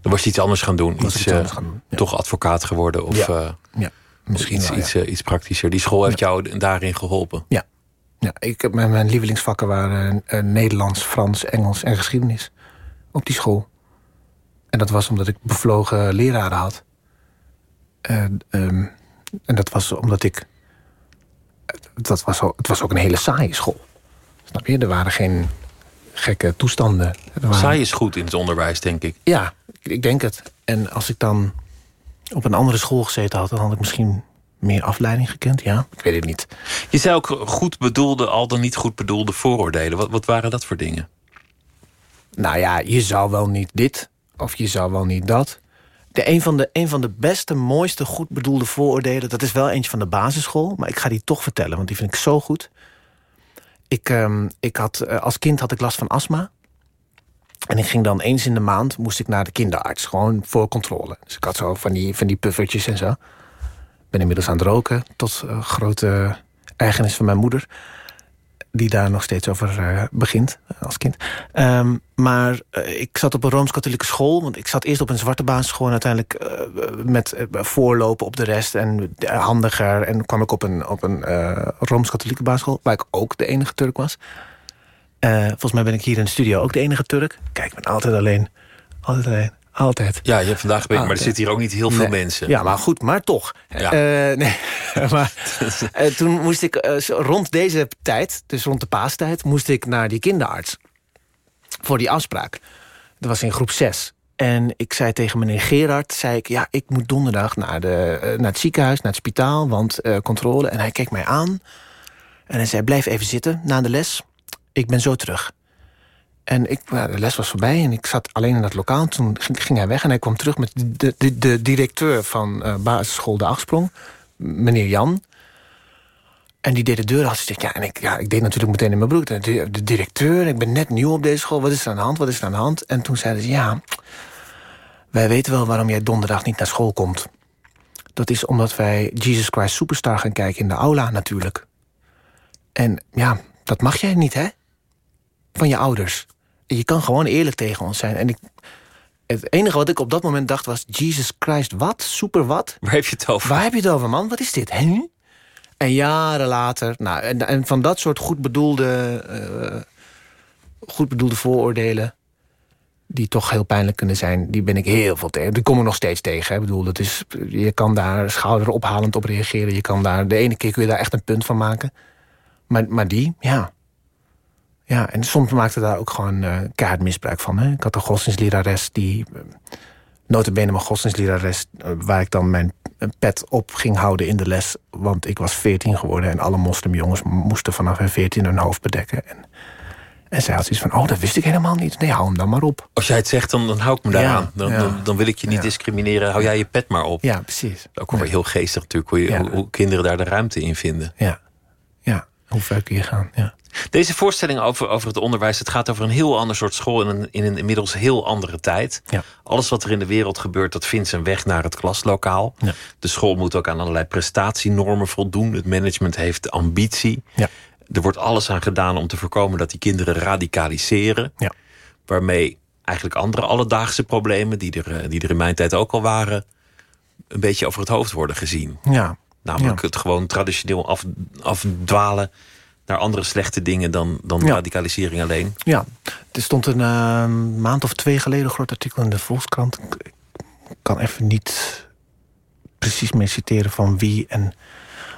Dan was je iets anders gaan doen. Iets, iets eh, anders gaan doen, ja. Toch advocaat geworden of Ja. eh, Ja, misschien iets, wel, ja. iets, eh, iets praktischer. Die school heeft jou daarin geholpen. Ja, ja ik, heb- mijn, mijn lievelingsvakken waren Nederlands, Frans, Engels en geschiedenis. Op die school. En dat was omdat ik bevlogen leraren had. En, ehm, en dat was omdat ik... Dat was, al- het was ook een hele saaie school. Snap je? Er waren geen gekke toestanden. Waren, Saai is goed in het onderwijs, denk ik. Ja, ik, ik denk het. En als ik dan op een andere school gezeten had... dan had ik misschien meer afleiding gekend. Ja, ik weet het niet. Je zei ook goed bedoelde, al dan niet goed bedoelde vooroordelen. Wat, wat waren dat voor dingen? Nou ja, je zou wel niet dit of je zou wel niet dat. De, een, van de, een van de beste, mooiste, goed bedoelde vooroordelen... dat is wel eentje van de basisschool, maar ik ga die toch vertellen... want die vind ik zo goed. Ik, ehm, ik had, eh, als kind had ik last van astma. En ik ging dan eens in de maand moest ik naar de kinderarts. Gewoon voor controle. Dus ik had zo van die, van die puffertjes en zo. Ben inmiddels aan het roken. Tot eh, grote ergernis van mijn moeder die daar nog steeds over eh, begint eh, als kind. Ehm, maar eh, ik zat op een Rooms-Katholieke school. Want ik zat eerst op een zwarte basisschool... en uiteindelijk met voorlopen op de rest en handiger. En kwam ik op een, op een Rooms-Katholieke basisschool... waar ik ook de enige Turk was. Volgens mij ben ik hier in de studio ook de enige Turk. Kijk, ik ben altijd alleen. Altijd alleen. Altijd. Ja, je hebt vandaag maar er zitten hier ook niet heel veel Nee. mensen. Ja, maar goed, maar toch. Ja. Eh, nee, maar eh, toen moest ik eh, rond deze tijd, dus rond de paastijd, moest ik naar die kinderarts. Voor die afspraak. Dat was in groep 6. En ik zei tegen meneer Gerard, zei ik, ja, ik moet donderdag naar, de, naar het ziekenhuis, naar het spitaal, want controle. En hij keek mij aan en hij zei, blijf even zitten na de les. Ik ben zo terug. En ik, nou, de les was voorbij en ik zat alleen in dat lokaal. Toen ging, hij weg en hij kwam terug met de, de, de directeur van eh, basisschool De Achtsprong, meneer Jan. En die deed de deur af. Ja, en ik, ja, ik deed natuurlijk meteen in mijn broek. De, de directeur, ik ben net nieuw op deze school. Wat is er aan de hand? Wat is er aan de hand? En toen zeiden ze, ja, wij weten wel waarom jij donderdag niet naar school komt. Dat is omdat wij Jesus Christ Superstar gaan kijken in de aula natuurlijk. En ja, dat mag jij niet, hè? Van je ouders. Je kan gewoon eerlijk tegen ons zijn. En ik, het enige wat ik op dat moment dacht was... Jesus Christ, wat? Super wat? Waar heb je het over? Waar heb je het over, man? Wat is dit? Hè? En jaren later... Nou, en, en van dat soort goed bedoelde, eh, goed bedoelde vooroordelen... die toch heel pijnlijk kunnen zijn... die ben ik heel veel tegen. Die kom ik nog steeds tegen. Hè? Ik bedoel, dat is, je kan daar schouderophalend op reageren. Je kan daar, de ene keer kun je daar echt een punt van maken. Maar, maar die, ja... Ja, en soms maakte daar ook gewoon keihard misbruik van. Hè? Ik had een godsdienstlerares die... eh, notabene mijn godsdienstlerares... eh, waar ik dan mijn pet op ging houden in de les. Want ik was veertien geworden... en alle moslimjongens moesten vanaf hun veertien hun hoofd bedekken. En, En zij had zoiets van, oh, dat wist ik helemaal niet. Nee, hou hem dan maar op. Als jij het zegt, dan, dan hou ik me daaraan. Ja, dan, ja. dan, dan wil ik je niet Ja. discrimineren. Hou jij je pet maar op. Ja, precies. Ook wel heel geestig natuurlijk, hoe, je, hoe, hoe kinderen daar de ruimte in vinden. Ja. Hoe ver kun je gaan? Ja. Deze voorstelling over, over het onderwijs... het gaat over een heel ander soort school... in een, in een inmiddels heel andere tijd. Ja. Alles wat er in de wereld gebeurt... dat vindt zijn weg naar het klaslokaal. Ja. De school moet ook aan allerlei prestatienormen voldoen. Het management heeft ambitie. Ja. Er wordt alles aan gedaan om te voorkomen... dat die kinderen radicaliseren. Ja. Waarmee eigenlijk andere alledaagse problemen... die er, eh, die er in mijn tijd ook al waren... een beetje over het hoofd worden gezien. ja. Namelijk Ja. het gewoon traditioneel af, afdwalen naar andere slechte dingen dan, dan Ja. radicalisering alleen. Ja, er stond een eh, maand of twee geleden een groot artikel in de Volkskrant. Ik ik kan even niet precies meer citeren van wie en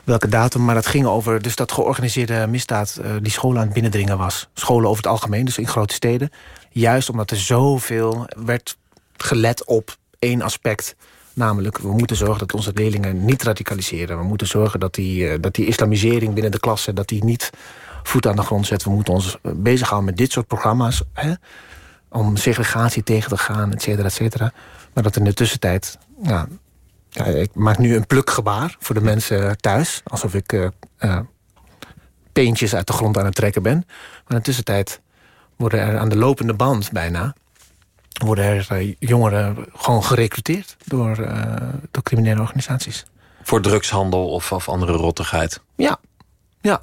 welke datum. Maar dat ging over dus dat georganiseerde misdaad eh, die scholen aan het binnendringen was. Scholen over het algemeen, dus in grote steden. Juist omdat er zoveel werd gelet op één aspect. Namelijk, we moeten zorgen dat onze leerlingen niet radicaliseren. We moeten zorgen dat die, eh, dat die islamisering binnen de klasse... dat die niet voet aan de grond zet. We moeten ons eh, bezighouden met dit soort programma's... Hè, om segregatie tegen te gaan, et cetera, et cetera. Maar dat in de tussentijd... Ja, ik maak nu een plukgebaar voor de mensen thuis. Alsof ik eh, peentjes uit de grond aan het trekken ben. Maar in de tussentijd worden er aan de lopende band bijna... worden er eh, jongeren gewoon gerecruiteerd door, eh, door criminele organisaties. Voor drugshandel of, of andere rottigheid. Ja, ja.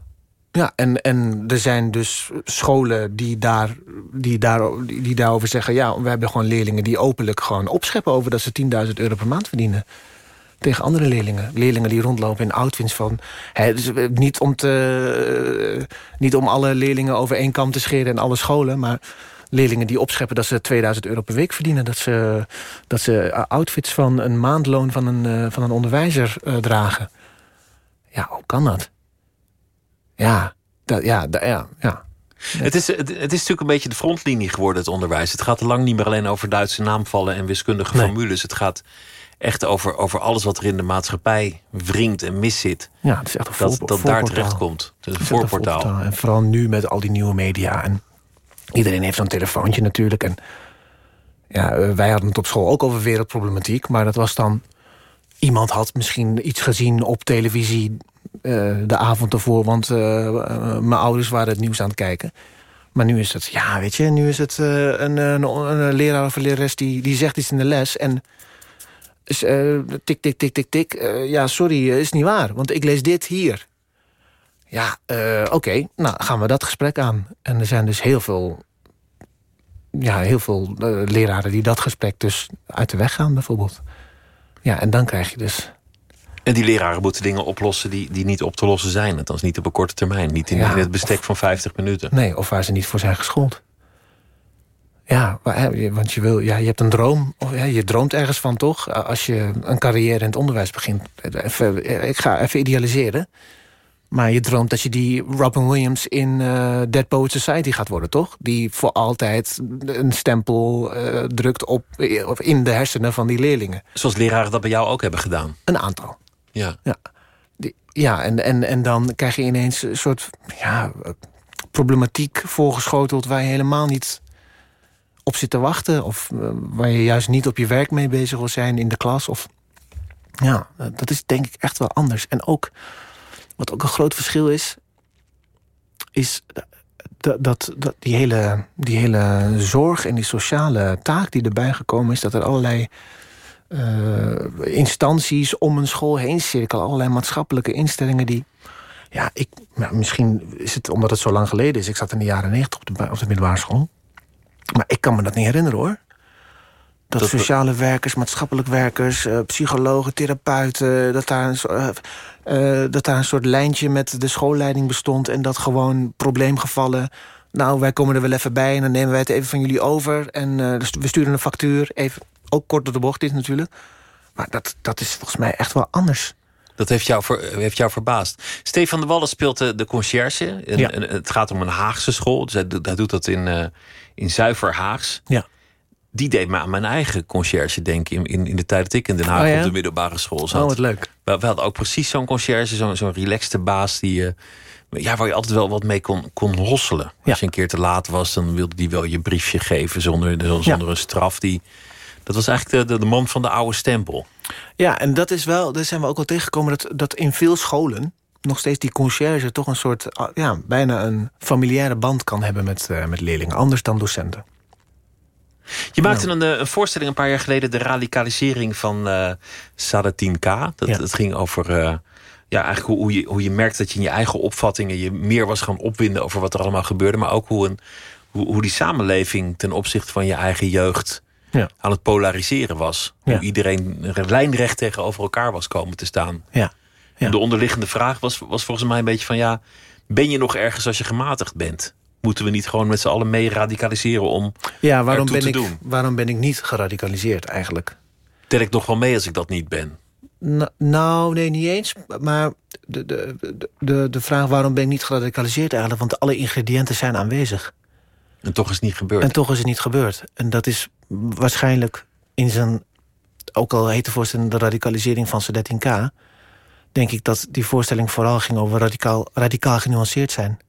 Ja, en, en er zijn dus scholen die, daar, die, daar, die, daarover zeggen... ja, we hebben gewoon leerlingen die openlijk gewoon opscheppen... over dat ze 10.000 euro per maand verdienen. Tegen andere leerlingen. Leerlingen die rondlopen in outfits van... Hè, dus eh, niet, om te, niet om alle leerlingen over één kam te scheren... en alle scholen, maar leerlingen die opscheppen... dat ze 2000 euro per week verdienen. Dat ze, dat ze eh, outfits van een maandloon van een, eh, van een onderwijzer eh, dragen. Ja, hoe kan dat? Ja, dat, ja, ja, ja. Het, is, het, het is natuurlijk een beetje de frontlinie geworden, het onderwijs. Het gaat lang niet meer alleen over Duitse naamvallen en wiskundige Nee. formules. Het gaat echt over, over alles wat er in de maatschappij wringt en miszit. ja het is echt een Dat, voor, dat daar voorportaal. terecht komt. Het is een voorportaal. voorportaal. En vooral nu met al die nieuwe media. En iedereen heeft zo'n telefoontje natuurlijk. En ja, eh, wij hadden het op school ook over wereldproblematiek. Maar dat was dan... Iemand had misschien iets gezien op televisie eh, de avond ervoor... want eh, mijn ouders waren het nieuws aan het kijken. Maar nu is het, ja, weet je, nu is het een, een, een leraar of een lerares... Die, die zegt iets in de les en tik, tik, tik, tik, tik. Ja, sorry, is niet waar, want ik lees dit hier. Ja, eh, oké, nou gaan we dat gesprek aan. En er zijn dus heel veel, ja, heel veel eh, leraren die dat gesprek dus uit de weg gaan, bijvoorbeeld. Ja, en dan krijg je dus... En die leraren moeten dingen oplossen die, die niet op te lossen zijn. Althans niet op een korte termijn. Niet in, Ja, in het bestek van 50 minuten. Nee, of waar ze niet voor zijn geschoold. Ja, want je, wil, ja, je hebt een droom. Of, ja, je droomt ergens van, toch? Als je een carrière in het onderwijs begint. Even, ik ga even idealiseren. Maar je droomt dat je die Robin Williams in eh, Dead Poet Society gaat worden, toch? Die voor altijd een stempel eh, drukt op, of in de hersenen van die leerlingen. Zoals leraren dat bij jou ook hebben gedaan. Een aantal. Ja. Die- Ja, en, en, en dan krijg je ineens een soort ja, eh, problematiek voorgeschoteld... waar je helemaal niet op zit te wachten... of eh, waar je juist niet op je werk mee bezig wil zijn in de klas. Of, ja, eh, dat is denk ik echt wel anders. En ook, wat ook een groot verschil is... is dat, dat, die, hele, die hele zorg en die sociale taak die erbij gekomen is... dat er allerlei eh, instanties om een school heen cirkelen. Allerlei maatschappelijke instellingen die... Ja, ik, misschien is het omdat het zo lang geleden is. Ik zat in de jaren negentig op op de middelbare school. Maar ik kan me dat niet herinneren hoor. Dat, Dat we- sociale werkers, maatschappelijk werkers, eh, psychologen, therapeuten... Dat daar, een, eh, eh, dat daar een soort lijntje met de schoolleiding bestond... en dat gewoon probleemgevallen... nou, wij komen er wel even bij en dan nemen wij het even van jullie over... en eh, dus we sturen een factuur, even, ook kort door de bocht dit natuurlijk... Maar dat, dat is volgens mij echt wel anders. Dat heeft jou, ver- heeft jou verbaasd. Stefan de Wallen speelt de, de conciërge. Ja. het gaat om een Haagse school. Dus hij, doet- hij doet dat in, eh, in zuiver Haags. Ja. Die deed me aan mijn eigen conciërge denken... in, in, in de tijd dat ik in Den Haag Oh, ja? op de middelbare school zat. Oh, wat leuk. we, we hadden ook precies zo'n conciërge, zo'n zo'n relaxte baas... die, eh, Ja, waar je altijd wel wat mee kon, kon hosselen. Als Ja. je een keer te laat was, dan wilde die wel je briefje geven zonder, zonder een straf. Die, dat was eigenlijk de, de, de man van de oude stempel. Ja, en dat is wel, daar zijn we ook wel tegengekomen... dat, dat in veel scholen nog steeds die conciërge... toch een soort, ah, ja, bijna een familiaire band kan hebben met, eh, met leerlingen. Anders dan docenten. Je maakte een, eh, een voorstelling een paar jaar geleden... de radicalisering van eh Sadatin K. Dat, Ja. dat ging over eh, ja, eigenlijk hoe, hoe, je, hoe je merkt dat je in je eigen opvattingen... je meer was gaan opwinden over wat er allemaal gebeurde... maar ook hoe, een, hoe, hoe die samenleving ten opzichte van je eigen jeugd... Ja. aan het polariseren was. Ja. Hoe iedereen lijnrecht tegenover elkaar was komen te staan. Ja. De onderliggende vraag was, was volgens mij een beetje van... ja, ben je nog ergens als je gematigd bent? Moeten we niet gewoon met z'n allen mee radicaliseren om... Ja, waarom ben, te ik, doen? waarom ben ik niet geradicaliseerd eigenlijk? Tel ik nog wel mee als ik dat niet ben? Nou, nee, niet eens. Maar de, de, de, de, vraag waarom ben ik niet geradicaliseerd eigenlijk... want alle ingrediënten zijn aanwezig. En toch is het niet gebeurd. En toch is het niet gebeurd. En dat is waarschijnlijk in zijn... ook al heet de voorstelling de radicalisering van Sadet K... denk ik dat die voorstelling vooral ging over radicaal, radicaal genuanceerd zijn.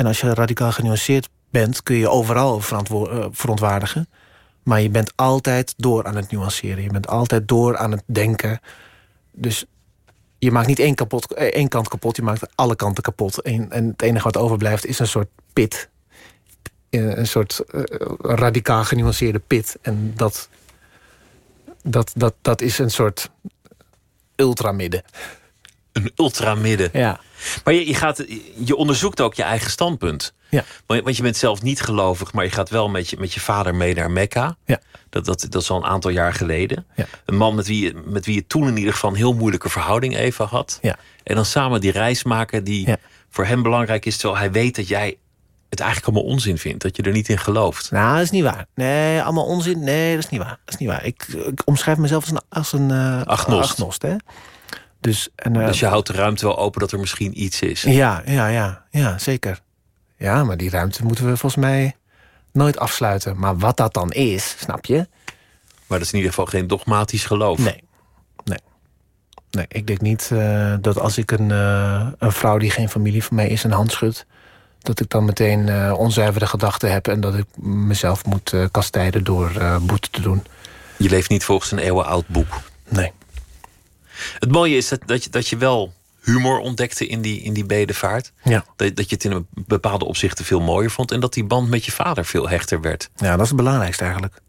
En als je radicaal genuanceerd bent... kun je overal eh, verontwaardigen. Maar je bent altijd door aan het nuanceren. Je bent altijd door aan het denken. Dus je maakt niet één, kapot, eh, één kant kapot, je maakt alle kanten kapot. En, en het enige wat overblijft is een soort pit. Eh, Een soort radicaal genuanceerde pit. En dat, dat, dat, dat is een soort ultramidden. Een ultramidden. Ja. Maar je, je, gaat, je onderzoekt ook je eigen standpunt. Ja. Want je bent zelf niet gelovig, maar je gaat wel met je, met je vader mee naar Mekka. Ja. Dat, dat, dat is al een aantal jaar geleden. Ja. Een man met wie, je, met wie je toen in ieder geval een heel moeilijke verhouding even had. Ja. En dan samen die reis maken die Ja. voor hem belangrijk is. Terwijl hij weet dat jij het eigenlijk allemaal onzin vindt. Dat je er niet in gelooft. Nou, dat is niet waar. Nee, allemaal onzin. Nee, dat is niet waar. Dat is niet waar. Ik, ik omschrijf mezelf als een, als een eh, Agnost. agnost hè? Dus, en, eh, Dus je houdt de ruimte wel open dat er misschien iets is. Ja, ja, ja, ja, zeker. Ja, maar die ruimte moeten we volgens mij nooit afsluiten. Maar wat dat dan is, snap je? Maar dat is in ieder geval geen dogmatisch geloof. Nee. Nee. Nee, ik denk niet eh, dat als ik een, eh, een vrouw die geen familie van mij is een hand schud... dat ik dan meteen eh, onzuivere gedachten heb... en dat ik mezelf moet eh, kastijden door eh, boete te doen. Je leeft niet volgens een eeuwenoud boek. Nee. Het mooie is dat, dat, je, dat je wel humor ontdekte in die, in die bedevaart. Ja. Dat, dat je het in een bepaalde opzichten veel mooier vond. En dat die band met je vader veel hechter werd. ja, dat is het belangrijkste eigenlijk.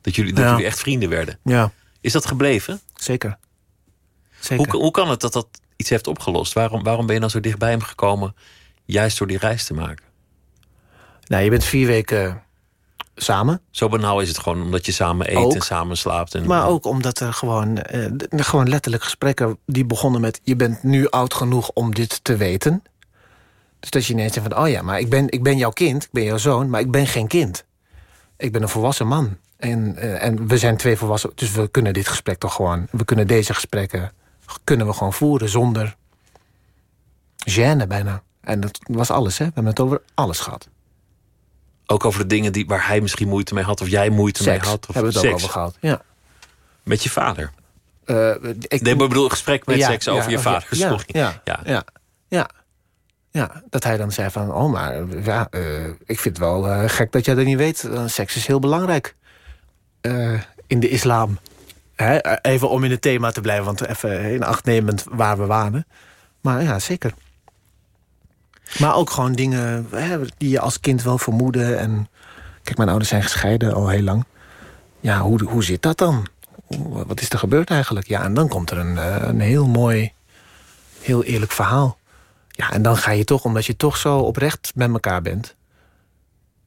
Dat jullie, dat Ja. jullie echt vrienden werden. Ja, Is dat gebleven? zeker. Zeker. Hoe, hoe kan het dat dat iets heeft opgelost? Waarom, waarom ben je dan zo dicht bij hem gekomen? Juist door die reis te maken. Nou, je bent vier weken samen. Zo banaal is het gewoon omdat je samen eet Ook. en samen slaapt. En, Maar ook omdat er gewoon, eh, gewoon letterlijk gesprekken die begonnen met... je bent nu oud genoeg om dit te weten. Dus dat je ineens zegt van, oh ja, maar ik ben, ik ben jouw kind, ik ben jouw zoon... maar ik ben geen kind. Ik ben een volwassen man. En, eh, en we zijn twee volwassen, dus we kunnen dit gesprek toch gewoon... we kunnen deze gesprekken kunnen we gewoon voeren zonder gêne bijna. En dat was alles, hè. We hebben het over alles gehad. Ook over de dingen die, waar hij misschien moeite mee had. Of jij moeite mee had. Of hebben we het ook over gehad. Ja. Met je vader. Eh, ik, Nee, maar ik bedoel een gesprek met Ja, seks over ja, je vader. ja. Ja, Ja. ja, ja, ja. dat hij dan zei van... oh, maar ja, eh, ik vind het wel eh, gek dat jij dat niet weet. Seks is heel belangrijk eh, in de islam. Hè? Even om in het thema te blijven, want even in acht nemend waar we waren. Maar ja, zeker. Maar ook gewoon dingen hè, die je als kind wel vermoedde. En kijk, mijn ouders zijn gescheiden al heel lang. Ja, hoe, hoe zit dat dan? Hoe- Wat is er gebeurd eigenlijk? Ja, en dan komt er een, eh, een heel mooi, heel eerlijk verhaal. Ja, en dan ga je toch, omdat je toch zo oprecht met elkaar bent...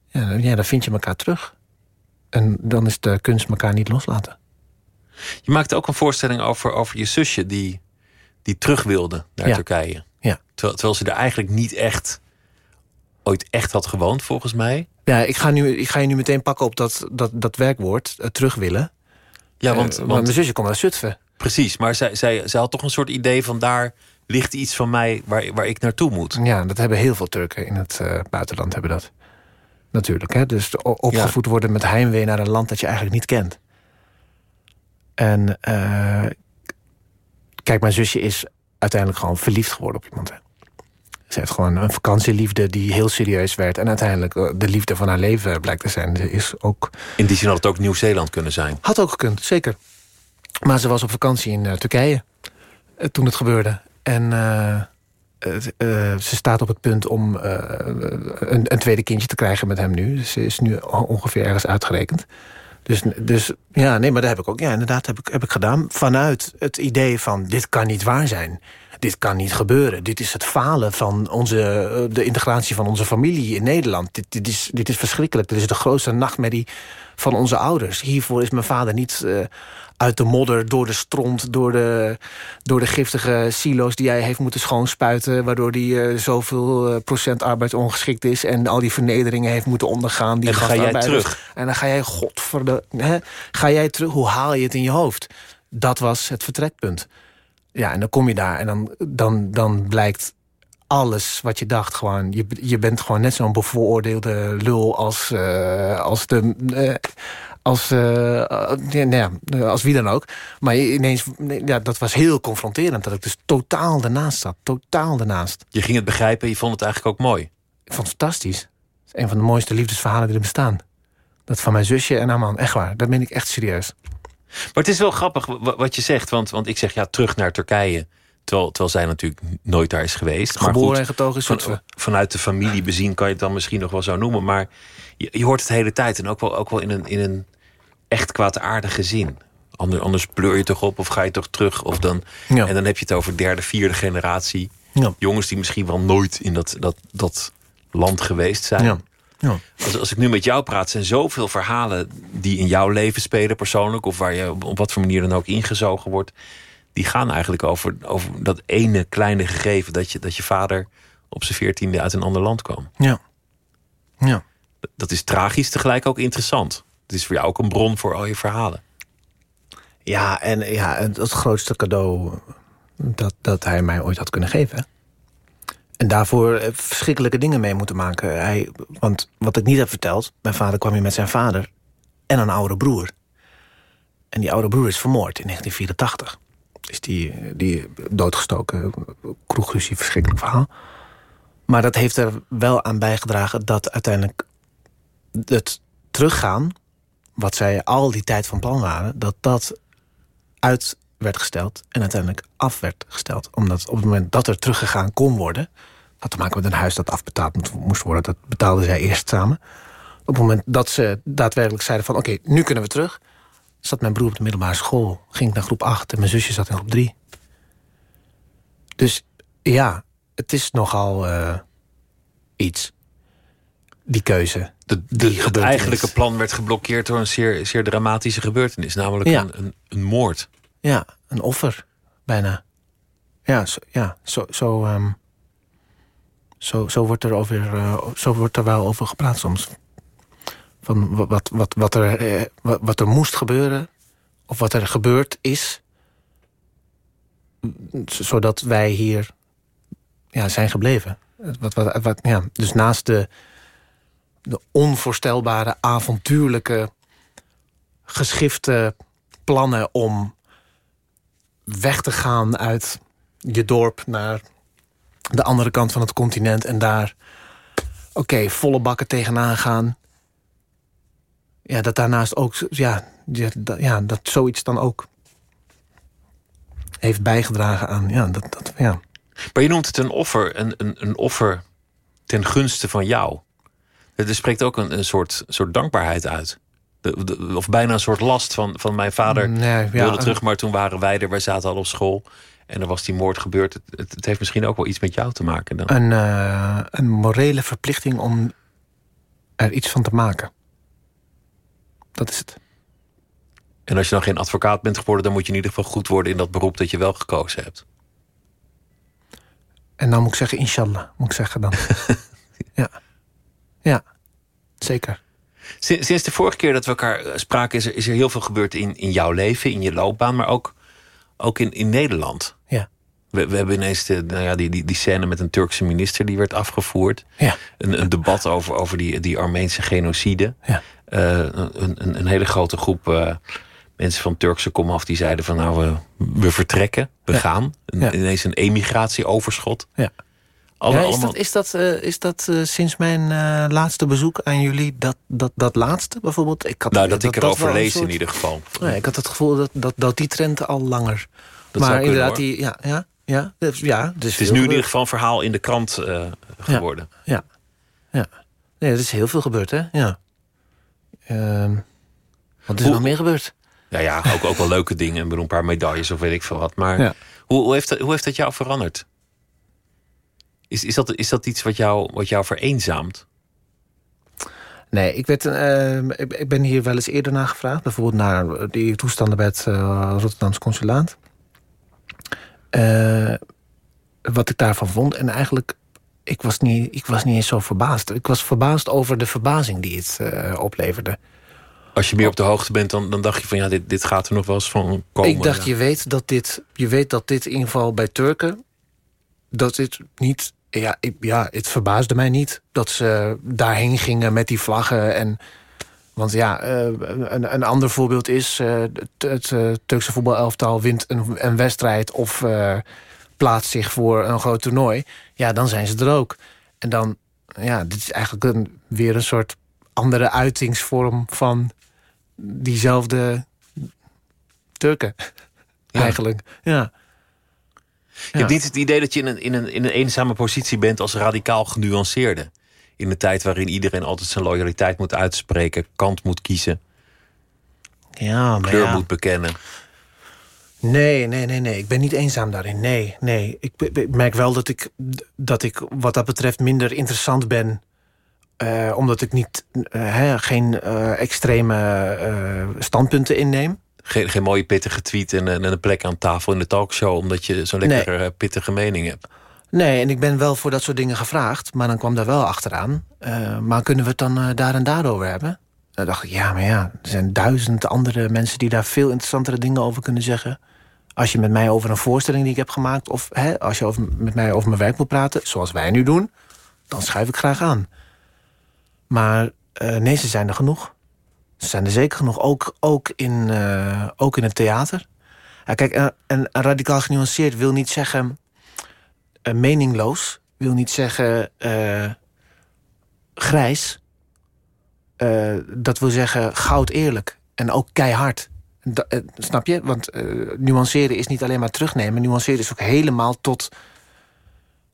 Ja, dan, ja, dan vind je elkaar terug. En dan is de kunst elkaar niet loslaten. Je maakte ook een voorstelling over, over je zusje die, die terug wilde naar Ja. Turkije. Ja. Terwijl, terwijl ze er eigenlijk niet echt ooit echt had gewoond, volgens mij. Ja, ik ga, nu, ik ga je nu meteen pakken op dat, dat, dat werkwoord, eh, terug willen. Ja, want, Eh, maar want mijn zusje komt uit Zutphen. precies. Maar zij, zij, zij had toch een soort idee van daar ligt iets van mij waar, waar ik naartoe moet. Ja, dat hebben heel veel Turken in het eh, buitenland hebben dat. Natuurlijk, hè. Dus opgevoed worden met heimwee naar een land dat je eigenlijk niet kent. En eh, kijk, mijn zusje is uiteindelijk gewoon verliefd geworden op iemand. Ze heeft gewoon een vakantieliefde die heel serieus werd. En uiteindelijk eh, de liefde van haar leven blijkt te zijn. Ze is ook, In die zin had het ook Nieuw-Zeeland kunnen zijn. had ook gekund, zeker. Maar ze was op vakantie in eh, Turkije eh, toen het gebeurde. En ze staat op het punt om een, een tweede kindje te krijgen met hem nu. Ze is nu ongeveer ergens uitgerekend. Dus, dus ja, nee, maar dat heb ik ook. Ja, inderdaad, heb ik, heb ik gedaan. Vanuit het idee van: dit kan niet waar zijn. Dit kan niet gebeuren. Dit is het falen van onze, eh, de integratie van onze familie in Nederland. Dit, dit, is, dit is verschrikkelijk. Dit is de grootste nachtmerrie van onze ouders. Hiervoor is mijn vader niet eh, uit de modder, door de stront... door de, door de giftige silo's die hij heeft moeten schoonspuiten... waardoor hij eh, zoveel eh, procent arbeidsongeschikt is... en al die vernederingen heeft moeten ondergaan. Die En dan ga jij terug. En dan ga jij, godverde... Hè, ga jij terug, hoe haal je het in je hoofd? Dat was het vertrekpunt. Ja, en dan kom je daar en dan, dan, dan blijkt alles wat je dacht gewoon... Je, je bent gewoon net zo'n bevooroordeelde lul als, eh, als de... eh, als, eh, ja, nou ja, als wie dan ook. Maar ineens, ja, dat was heel confronterend. Dat ik dus totaal ernaast zat. Totaal ernaast. Je ging het begrijpen en je vond het eigenlijk ook mooi. Ik vond het fantastisch. Het is een van de mooiste liefdesverhalen die er bestaan. Dat van mijn zusje en haar man. Echt waar. Dat ben ik echt serieus. Maar het is wel grappig wa- wat je zegt. Want, want ik zeg ja, terug naar Turkije. Terwijl, terwijl zij natuurlijk nooit daar is geweest. Maar Geboren goed, en getogen in van- vanuit de familie bezien kan je het dan misschien nog wel zo noemen. Maar je, je hoort het de hele tijd. En ook wel, ook wel in, een, in een echt kwaadaardig gezin. Ander- Anders pleur je toch op of ga je toch terug. Of dan, Ja. En dan heb je het over derde, vierde generatie. Ja. Jongens die misschien wel nooit in dat, dat, dat land geweest zijn. Ja. Ja. Als, als ik nu met jou praat, zijn zoveel verhalen die in jouw leven spelen persoonlijk, of waar je op, op wat voor manier dan ook ingezogen wordt, die gaan eigenlijk over, over dat ene kleine gegeven dat je, dat je vader op zijn veertiende uit een ander land kwam. Ja. Ja. Dat- is tragisch, tegelijk ook interessant. Het is voor jou ook een bron voor al je verhalen. Ja, en ja, het, het grootste cadeau dat, dat hij mij ooit had kunnen geven. En daarvoor eh, verschrikkelijke dingen mee moeten maken. Hij, want wat ik niet heb verteld... mijn vader kwam hier met zijn vader en een oude broer. En die oude broer is vermoord in 1984. Is die, die doodgestoken, kroegruzie, verschrikkelijk verhaal. Maar dat heeft er wel aan bijgedragen dat uiteindelijk het teruggaan... wat zij al die tijd van plan waren... dat dat uit werd gesteld en uiteindelijk af werd gesteld. Omdat op het moment dat er teruggegaan kon worden... had te maken met een huis dat afbetaald moest worden. Dat betaalden zij eerst samen. Op het moment dat ze daadwerkelijk zeiden van... oké, nu kunnen we terug... zat mijn broer op de middelbare school. Ging ik naar groep 8 en mijn zusje zat in groep 3. Dus ja, het is nogal eh, iets. Die keuze. De, de, Die het eigenlijke plan werd geblokkeerd door een zeer, zeer dramatische gebeurtenis, namelijk Ja. een, een, een moord. Ja, een offer, bijna. Ja, zo, ja, zo, zo, ehm, zo, zo, wordt er over, eh, zo wordt er wel over gepraat soms. Van wa- wat, wat, wat, er, eh, wat, er moest gebeuren, of wat er gebeurd is, zodat wij hier ja, zijn gebleven. Wat, wat, wat, ja, dus naast de, de onvoorstelbare, avontuurlijke, geschifte plannen om weg te gaan uit je dorp naar de andere kant van het continent en daar, oké, volle bakken tegenaan gaan. Ja, dat daarnaast ook, ja, ja, dat, ja, dat zoiets dan ook heeft bijgedragen aan, ja, dat, dat, ja. Maar je noemt het een offer, een, een, een offer ten gunste van jou. Er spreekt ook een, een soort, soort dankbaarheid uit. De- de- of bijna een soort last van, van mijn vader Nee, ja, wilde een- terug, maar toen waren wij er, wij zaten al op school. En er was die moord gebeurd. Het, het, het heeft misschien ook wel iets met jou te maken. Dan. Een, eh, een morele verplichting om er iets van te maken. Dat is het. En als je dan geen advocaat bent geworden, dan moet je in ieder geval goed worden in dat beroep dat je wel gekozen hebt. En dan moet ik zeggen, inshallah, moet ik zeggen dan. ja. Ja, zeker. Sinds, sinds de vorige keer dat we elkaar eh, spraken, is er, is er heel veel gebeurd in, in jouw leven, in je loopbaan, maar ook, ook in, in Nederland. We, we hebben ineens de, nou ja, die, die, die scène met een Turkse minister die werd afgevoerd. Ja. Een, een debat over, over die, die Armeense genocide. Ja. Eh, een, een, een hele grote groep eh, mensen van Turkse komaf die zeiden van nou, we, we vertrekken, we Ja. gaan. Een- Ja. Ineens een emigratieoverschot. Ja. Alle, Ja, is allemaal, dat, is dat, eh, is dat eh, sinds mijn eh, laatste bezoek aan jullie, dat, dat, dat laatste bijvoorbeeld? Ik had, nou, dat, ik erover een lees soort- in ieder geval. Nee, ik had het gevoel dat, dat, dat die trend al langer. Dat maar inderdaad, hoor. die, ja, ja, ja, dus, ja dus Het is nu in ieder geval een verhaal in de krant eh, geworden. Ja, ja. Nee, er is heel veel gebeurd, hè? Ja. Ehm, wat is er nog meer gebeurd? Ja, ja, ook, ook wel leuke dingen. Ik bedoel, een paar medailles of weet ik veel wat. Maar Ja. hoe, hoe, heeft dat, hoe heeft dat jou veranderd? Is, is, dat, is dat iets wat jou, wat jou vereenzaamt? Nee, ik, werd, ehm, ik, ik ben hier wel eens eerder naar gevraagd. Bijvoorbeeld naar die toestanden bij het uh, Rotterdamse consulaat. Eh, wat ik daarvan vond. En eigenlijk, ik was, niet, ik was niet eens zo verbaasd. Ik was verbaasd over de verbazing die het eh, opleverde. Als je meer op de hoogte bent, dan, dan dacht je van ja, dit, dit gaat er nog wel eens van komen. ik dacht, Ja. je weet dat dit, je weet dat dit inval bij Turken, dat dit niet, ja, ik, ja, het verbaasde mij niet dat ze daarheen gingen met die vlaggen en. Want ja, eh, een, een ander voorbeeld is... eh, het, eh, Turkse voetbalelftal wint een, een wedstrijd... of plaatst zich voor een groot toernooi. Ja, dan zijn ze er ook. En dan, ja, dit is eigenlijk een, weer een soort andere uitingsvorm... van diezelfde Turken, Ja. eigenlijk. Ja. Je hebt niet het idee dat je in een, in, een, in een eenzame positie bent als radicaal genuanceerde. In een tijd waarin iedereen altijd zijn loyaliteit moet uitspreken, kant moet kiezen, Ja, maar kleur ja. moet bekennen. Nee, nee, nee, nee. Ik ben niet eenzaam daarin. Nee, nee. Ik, merk wel dat ik, dat ik wat dat betreft minder interessant ben. eh, omdat ik niet, eh, geen eh, extreme standpunten inneem. Geen, geen mooie pittige tweet en, een- en een plek aan tafel in de talkshow... omdat je zo'n lekker pittige mening hebt. Nee, en ik ben wel voor dat soort dingen gevraagd. Maar dan kwam daar wel achteraan. eh, maar kunnen we het dan eh, daar en daarover hebben? Dan dacht ik, ja, maar ja, er zijn duizend andere mensen... die daar veel interessantere dingen over kunnen zeggen. Als je met mij over een voorstelling die ik heb gemaakt... of hè, als je over, met mij over mijn werk wil praten, zoals wij nu doen... dan schuif ik graag aan. Maar eh, nee, ze zijn er genoeg. Ze zijn er zeker genoeg, ook, ook, in, ook in het theater. Ja, kijk, een, een radicaal genuanceerd wil niet zeggen eh, meningloos wil niet zeggen eh, grijs. Eh, dat wil zeggen goud eerlijk. En ook keihard. Snap je? Want nuanceren is niet alleen maar terugnemen. Nuanceren is ook helemaal tot,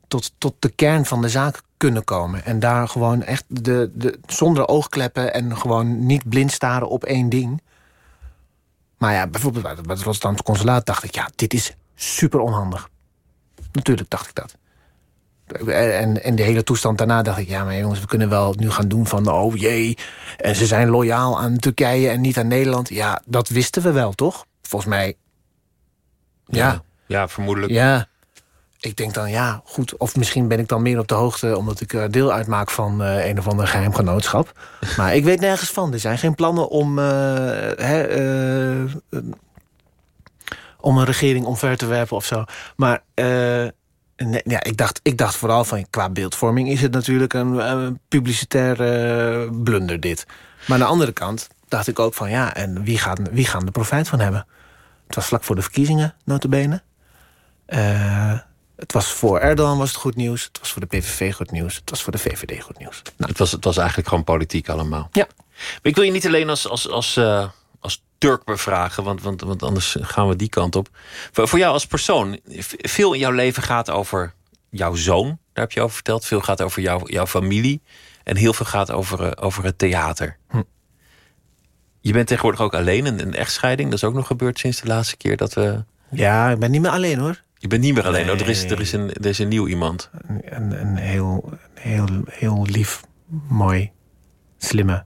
tot, tot de kern van de zaak kunnen komen. En daar gewoon echt de, de, zonder oogkleppen... en gewoon niet blind staren op één ding. Maar ja, bijvoorbeeld bij het Rotterdamse consulaat dacht ik... ja, dit is super onhandig. Natuurlijk dacht ik dat. En, en de hele toestand daarna dacht ik... ja, maar jongens, we kunnen wel nu gaan doen van... oh jee, en ze zijn loyaal aan Turkije en niet aan Nederland. Ja, dat wisten we wel, toch? Volgens mij... Ja, Ja, vermoedelijk. ja. Ik denk dan, ja, goed. Of misschien ben ik dan meer op de hoogte... omdat ik eh, deel uitmaak van eh, een of ander geheim genootschap. maar ik weet nergens van. Er zijn geen plannen om... eh, hè, om een regering omver te werpen of zo. Maar eh, nee, ja, ik, dacht, ik dacht vooral van... qua beeldvorming is het natuurlijk een, een publicitaire blunder dit. Maar aan de andere kant dacht ik ook van... ja, en wie gaan, wie gaan er profijt van hebben? Het was vlak voor de verkiezingen, notabene. Eh het was voor Erdogan was het goed nieuws. Het was voor de PVV goed nieuws. Het was voor de VVD goed nieuws. Nou, Het, was, het was eigenlijk gewoon politiek allemaal. ja. Maar ik wil je niet alleen als, als, als, eh, als Turk bevragen, want, want, want anders gaan we die kant op. Voor, voor jou als persoon, veel in jouw leven gaat over jouw zoon, daar heb je over verteld. Veel gaat over jouw, jouw familie en heel veel gaat over, eh, over het theater. Hm. Je bent tegenwoordig ook alleen, een, een echtscheiding. Dat is ook nog gebeurd sinds de laatste keer dat we... ja, ik ben niet meer alleen hoor. Je bent niet meer alleen, oh, er, is, er, is een, er is een nieuw iemand. Een, een heel, heel, heel lief, mooi, slimme,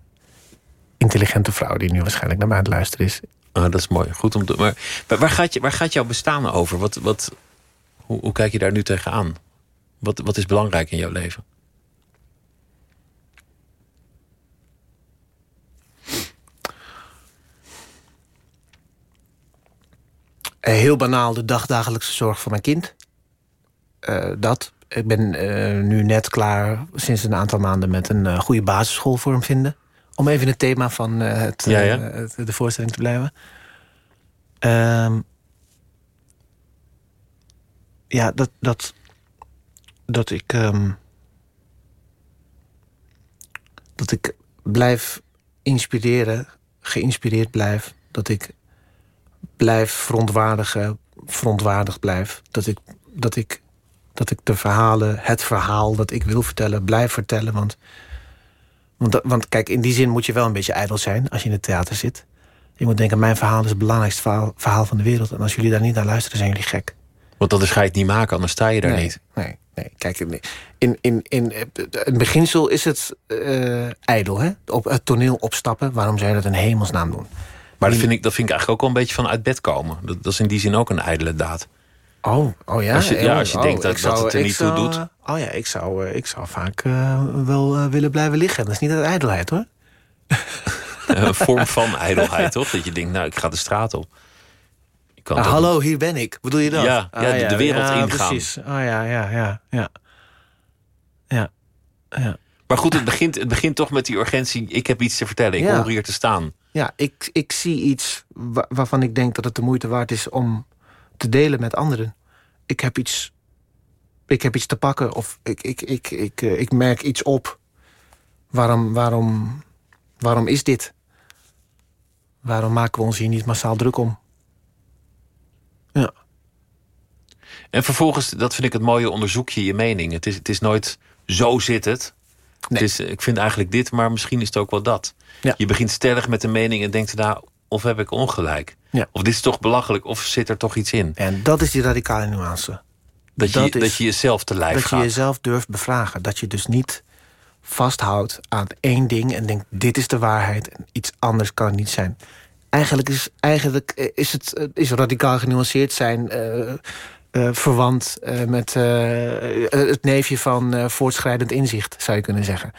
intelligente vrouw... die nu waarschijnlijk naar mij aan het luisteren is. Ah, dat is mooi, goed om te... Maar waar- waar gaat, je, waar gaat jouw bestaan over? Wat, wat, hoe, hoe kijk je daar nu tegenaan? Wat, wat is belangrijk in jouw leven? Eh, heel banaal de dagdagelijkse zorg voor mijn kind. Eh, dat. Ik ben eh, nu net klaar, sinds een aantal maanden... met een eh, goede basisschool voor hem vinden. Om even in het thema van eh, het, Ja, ja. het- de voorstelling te blijven. Ehm, ja, dat, dat, dat ik. ehm, dat ik blijf inspireren, geïnspireerd blijf. Dat ik blijf verontwaardigen, verontwaardigd blijf. Dat ik, dat ik, dat ik de verhalen, het verhaal dat ik wil vertellen, blijf vertellen. Want, want, dat- want kijk, in die zin moet je wel een beetje ijdel zijn als je in het theater zit. Je moet denken, mijn verhaal is het belangrijkste verhaal, verhaal van de wereld. En als jullie daar niet naar luisteren, zijn jullie gek. Want anders ga je het niet maken, anders sta je daar nee, niet. Nee, nee. Kijk, in, in, in, in het beginsel is het eh, ijdel, hè? Op het toneel opstappen. Waarom zou je dat in hemelsnaam doen? Maar dat vind, ik, dat vind ik eigenlijk ook wel een beetje van uit bed komen. Dat, dat is in die zin ook een ijdele daad. Oh, oh ja. Als je- ja, als je Oh, denkt dat- ik dat het er niet toe doet. Oh ja, ik zou, eh, ik zou vaak eh, wel eh, willen blijven liggen. Dat is niet uit ijdelheid, hoor. Een vorm van ijdelheid, toch? Dat je denkt, nou, ik ga de straat op. Ah, toch- hallo, hier ben ik. Bedoel je dat? Ja, Ah, ja, de- de wereld ja, ingaan. Precies. Oh ja, ja, ja, ja. Ja. Ja. Maar goed, het begint, het begint toch met die urgentie. Ik heb iets te vertellen. Ik hoor hier te staan. Ja, ik, ik zie iets wa- waarvan ik denk dat het de moeite waard is om te delen met anderen. Ik heb iets, ik heb iets te pakken of ik, ik, ik, ik, eh, ik merk iets op. Waarom, waarom, waarom is dit? Waarom maken we ons hier niet massaal druk om? Ja, En vervolgens, dat vind ik het mooie, onderzoek je je mening. Het is, het is nooit zo zit het. Nee. het is, ik vind eigenlijk dit, maar misschien is het ook wel dat. Ja. Je begint stellig met een mening en denkt daarna... of heb ik ongelijk? Ja. Of dit is toch belachelijk, of zit er toch iets in? en dat is die radicale nuance. Dat je, Dat dat, is- je jezelf te lijf dat je gaat. jezelf durft bevragen. Dat je dus niet vasthoudt aan één ding en denkt: dit is de waarheid en iets anders kan het niet zijn. Eigenlijk is, eigenlijk is, het, is radicaal genuanceerd zijn eh, eh, verwant eh, met het neefje van voortschrijdend inzicht, zou je kunnen zeggen.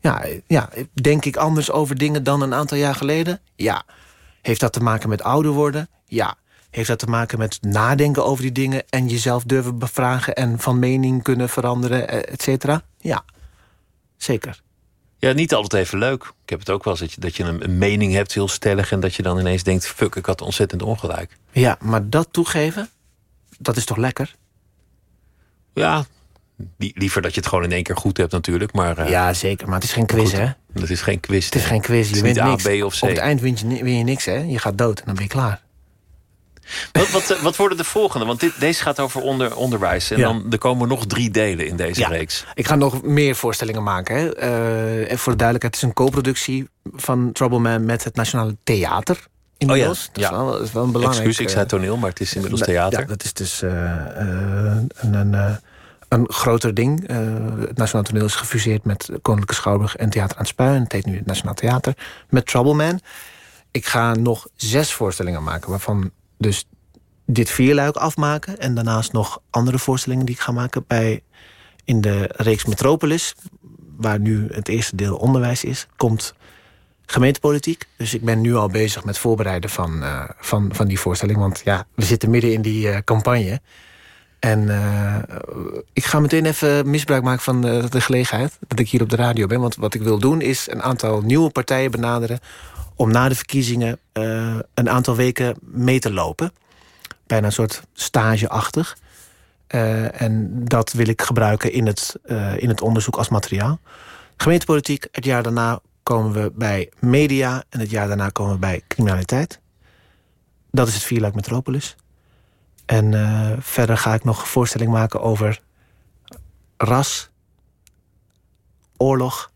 Ja, ja, denk ik anders over dingen dan een aantal jaar geleden? Ja. Heeft dat te maken met ouder worden? Ja. Heeft dat te maken met nadenken over die dingen en jezelf durven bevragen en van mening kunnen veranderen, eh, et cetera? Ja, zeker. Ja, niet altijd even leuk. Ik heb het ook wel eens dat je, dat je een, een mening hebt, heel stellig... en dat je dan ineens denkt, fuck, ik had ontzettend ongelijk. Ja, maar dat toegeven, dat is toch lekker? Ja, liever dat je het gewoon in één keer goed hebt natuurlijk. Maar eh, Ja, zeker. Maar het is geen quiz, goed, hè? dat is geen quiz. Het is geen quiz. Het Je wint A, niks. B of C. Op het eind win je, ni- win je niks, hè? Je gaat dood en dan ben je klaar. Wat, wat, eh, wat worden de volgende? Want dit, deze gaat over onder, onderwijs. En Ja. dan er komen nog drie delen in deze Ja. reeks. Ik ga nog meer voorstellingen maken. Hè. Eh, en voor de duidelijkheid, het is een co-productie van Troubleman met het Nationale Theater. Inmiddels. Dat, is Oh ja. wel, dat is wel een belangrijk... Excuus, ik zei toneel, maar het is inmiddels theater. Ja, dat is dus een, een, groter ding. Eh, het Nationaal Toneel is gefuseerd met Koninklijke Schouwburg en Theater aan het Spui. Het heet nu het Nationaal Theater. Met Troubleman. Ik ga nog zes voorstellingen maken, waarvan dus dit vierluik afmaken. En daarnaast nog andere voorstellingen die ik ga maken bij in de reeks Metropolis. Waar nu het eerste deel onderwijs is, komt gemeentepolitiek. Dus ik ben nu al bezig met voorbereiden van, eh, van, van die voorstelling. Want ja, we zitten midden in die eh, campagne. En ik ga meteen even misbruik maken van eh, de gelegenheid dat ik hier op de radio ben. Want wat ik wil doen is een aantal nieuwe partijen benaderen... om na de verkiezingen eh, een aantal weken mee te lopen. Bijna een soort stageachtig. Eh, en dat wil ik gebruiken in het, in het onderzoek als materiaal. Gemeentepolitiek, het jaar daarna komen we bij media... en het jaar daarna komen we bij criminaliteit. Dat is het vierluik Metropolis. En verder ga ik nog een voorstelling maken over ras, oorlog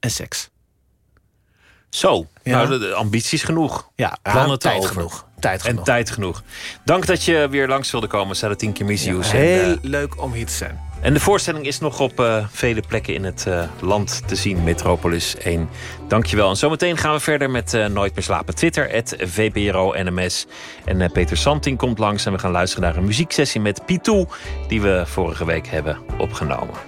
en seks. Zo, Ja. nou, de, ambities genoeg. Ja, Plannen tijd over. genoeg. Tijd En genoeg. tijd genoeg. Dank dat je weer langs wilde komen, Sadatien Kimisius. en, Heel eh, leuk om hier te zijn. En de voorstelling is nog op eh, vele plekken in het eh, land te zien. Metropolis 1. Dankjewel. En zometeen gaan we verder met eh, Nooit meer slapen. Twitter, het VPRO NMS. En Peter Santing komt langs en we gaan luisteren naar een muzieksessie met Pitou... die we vorige week hebben opgenomen.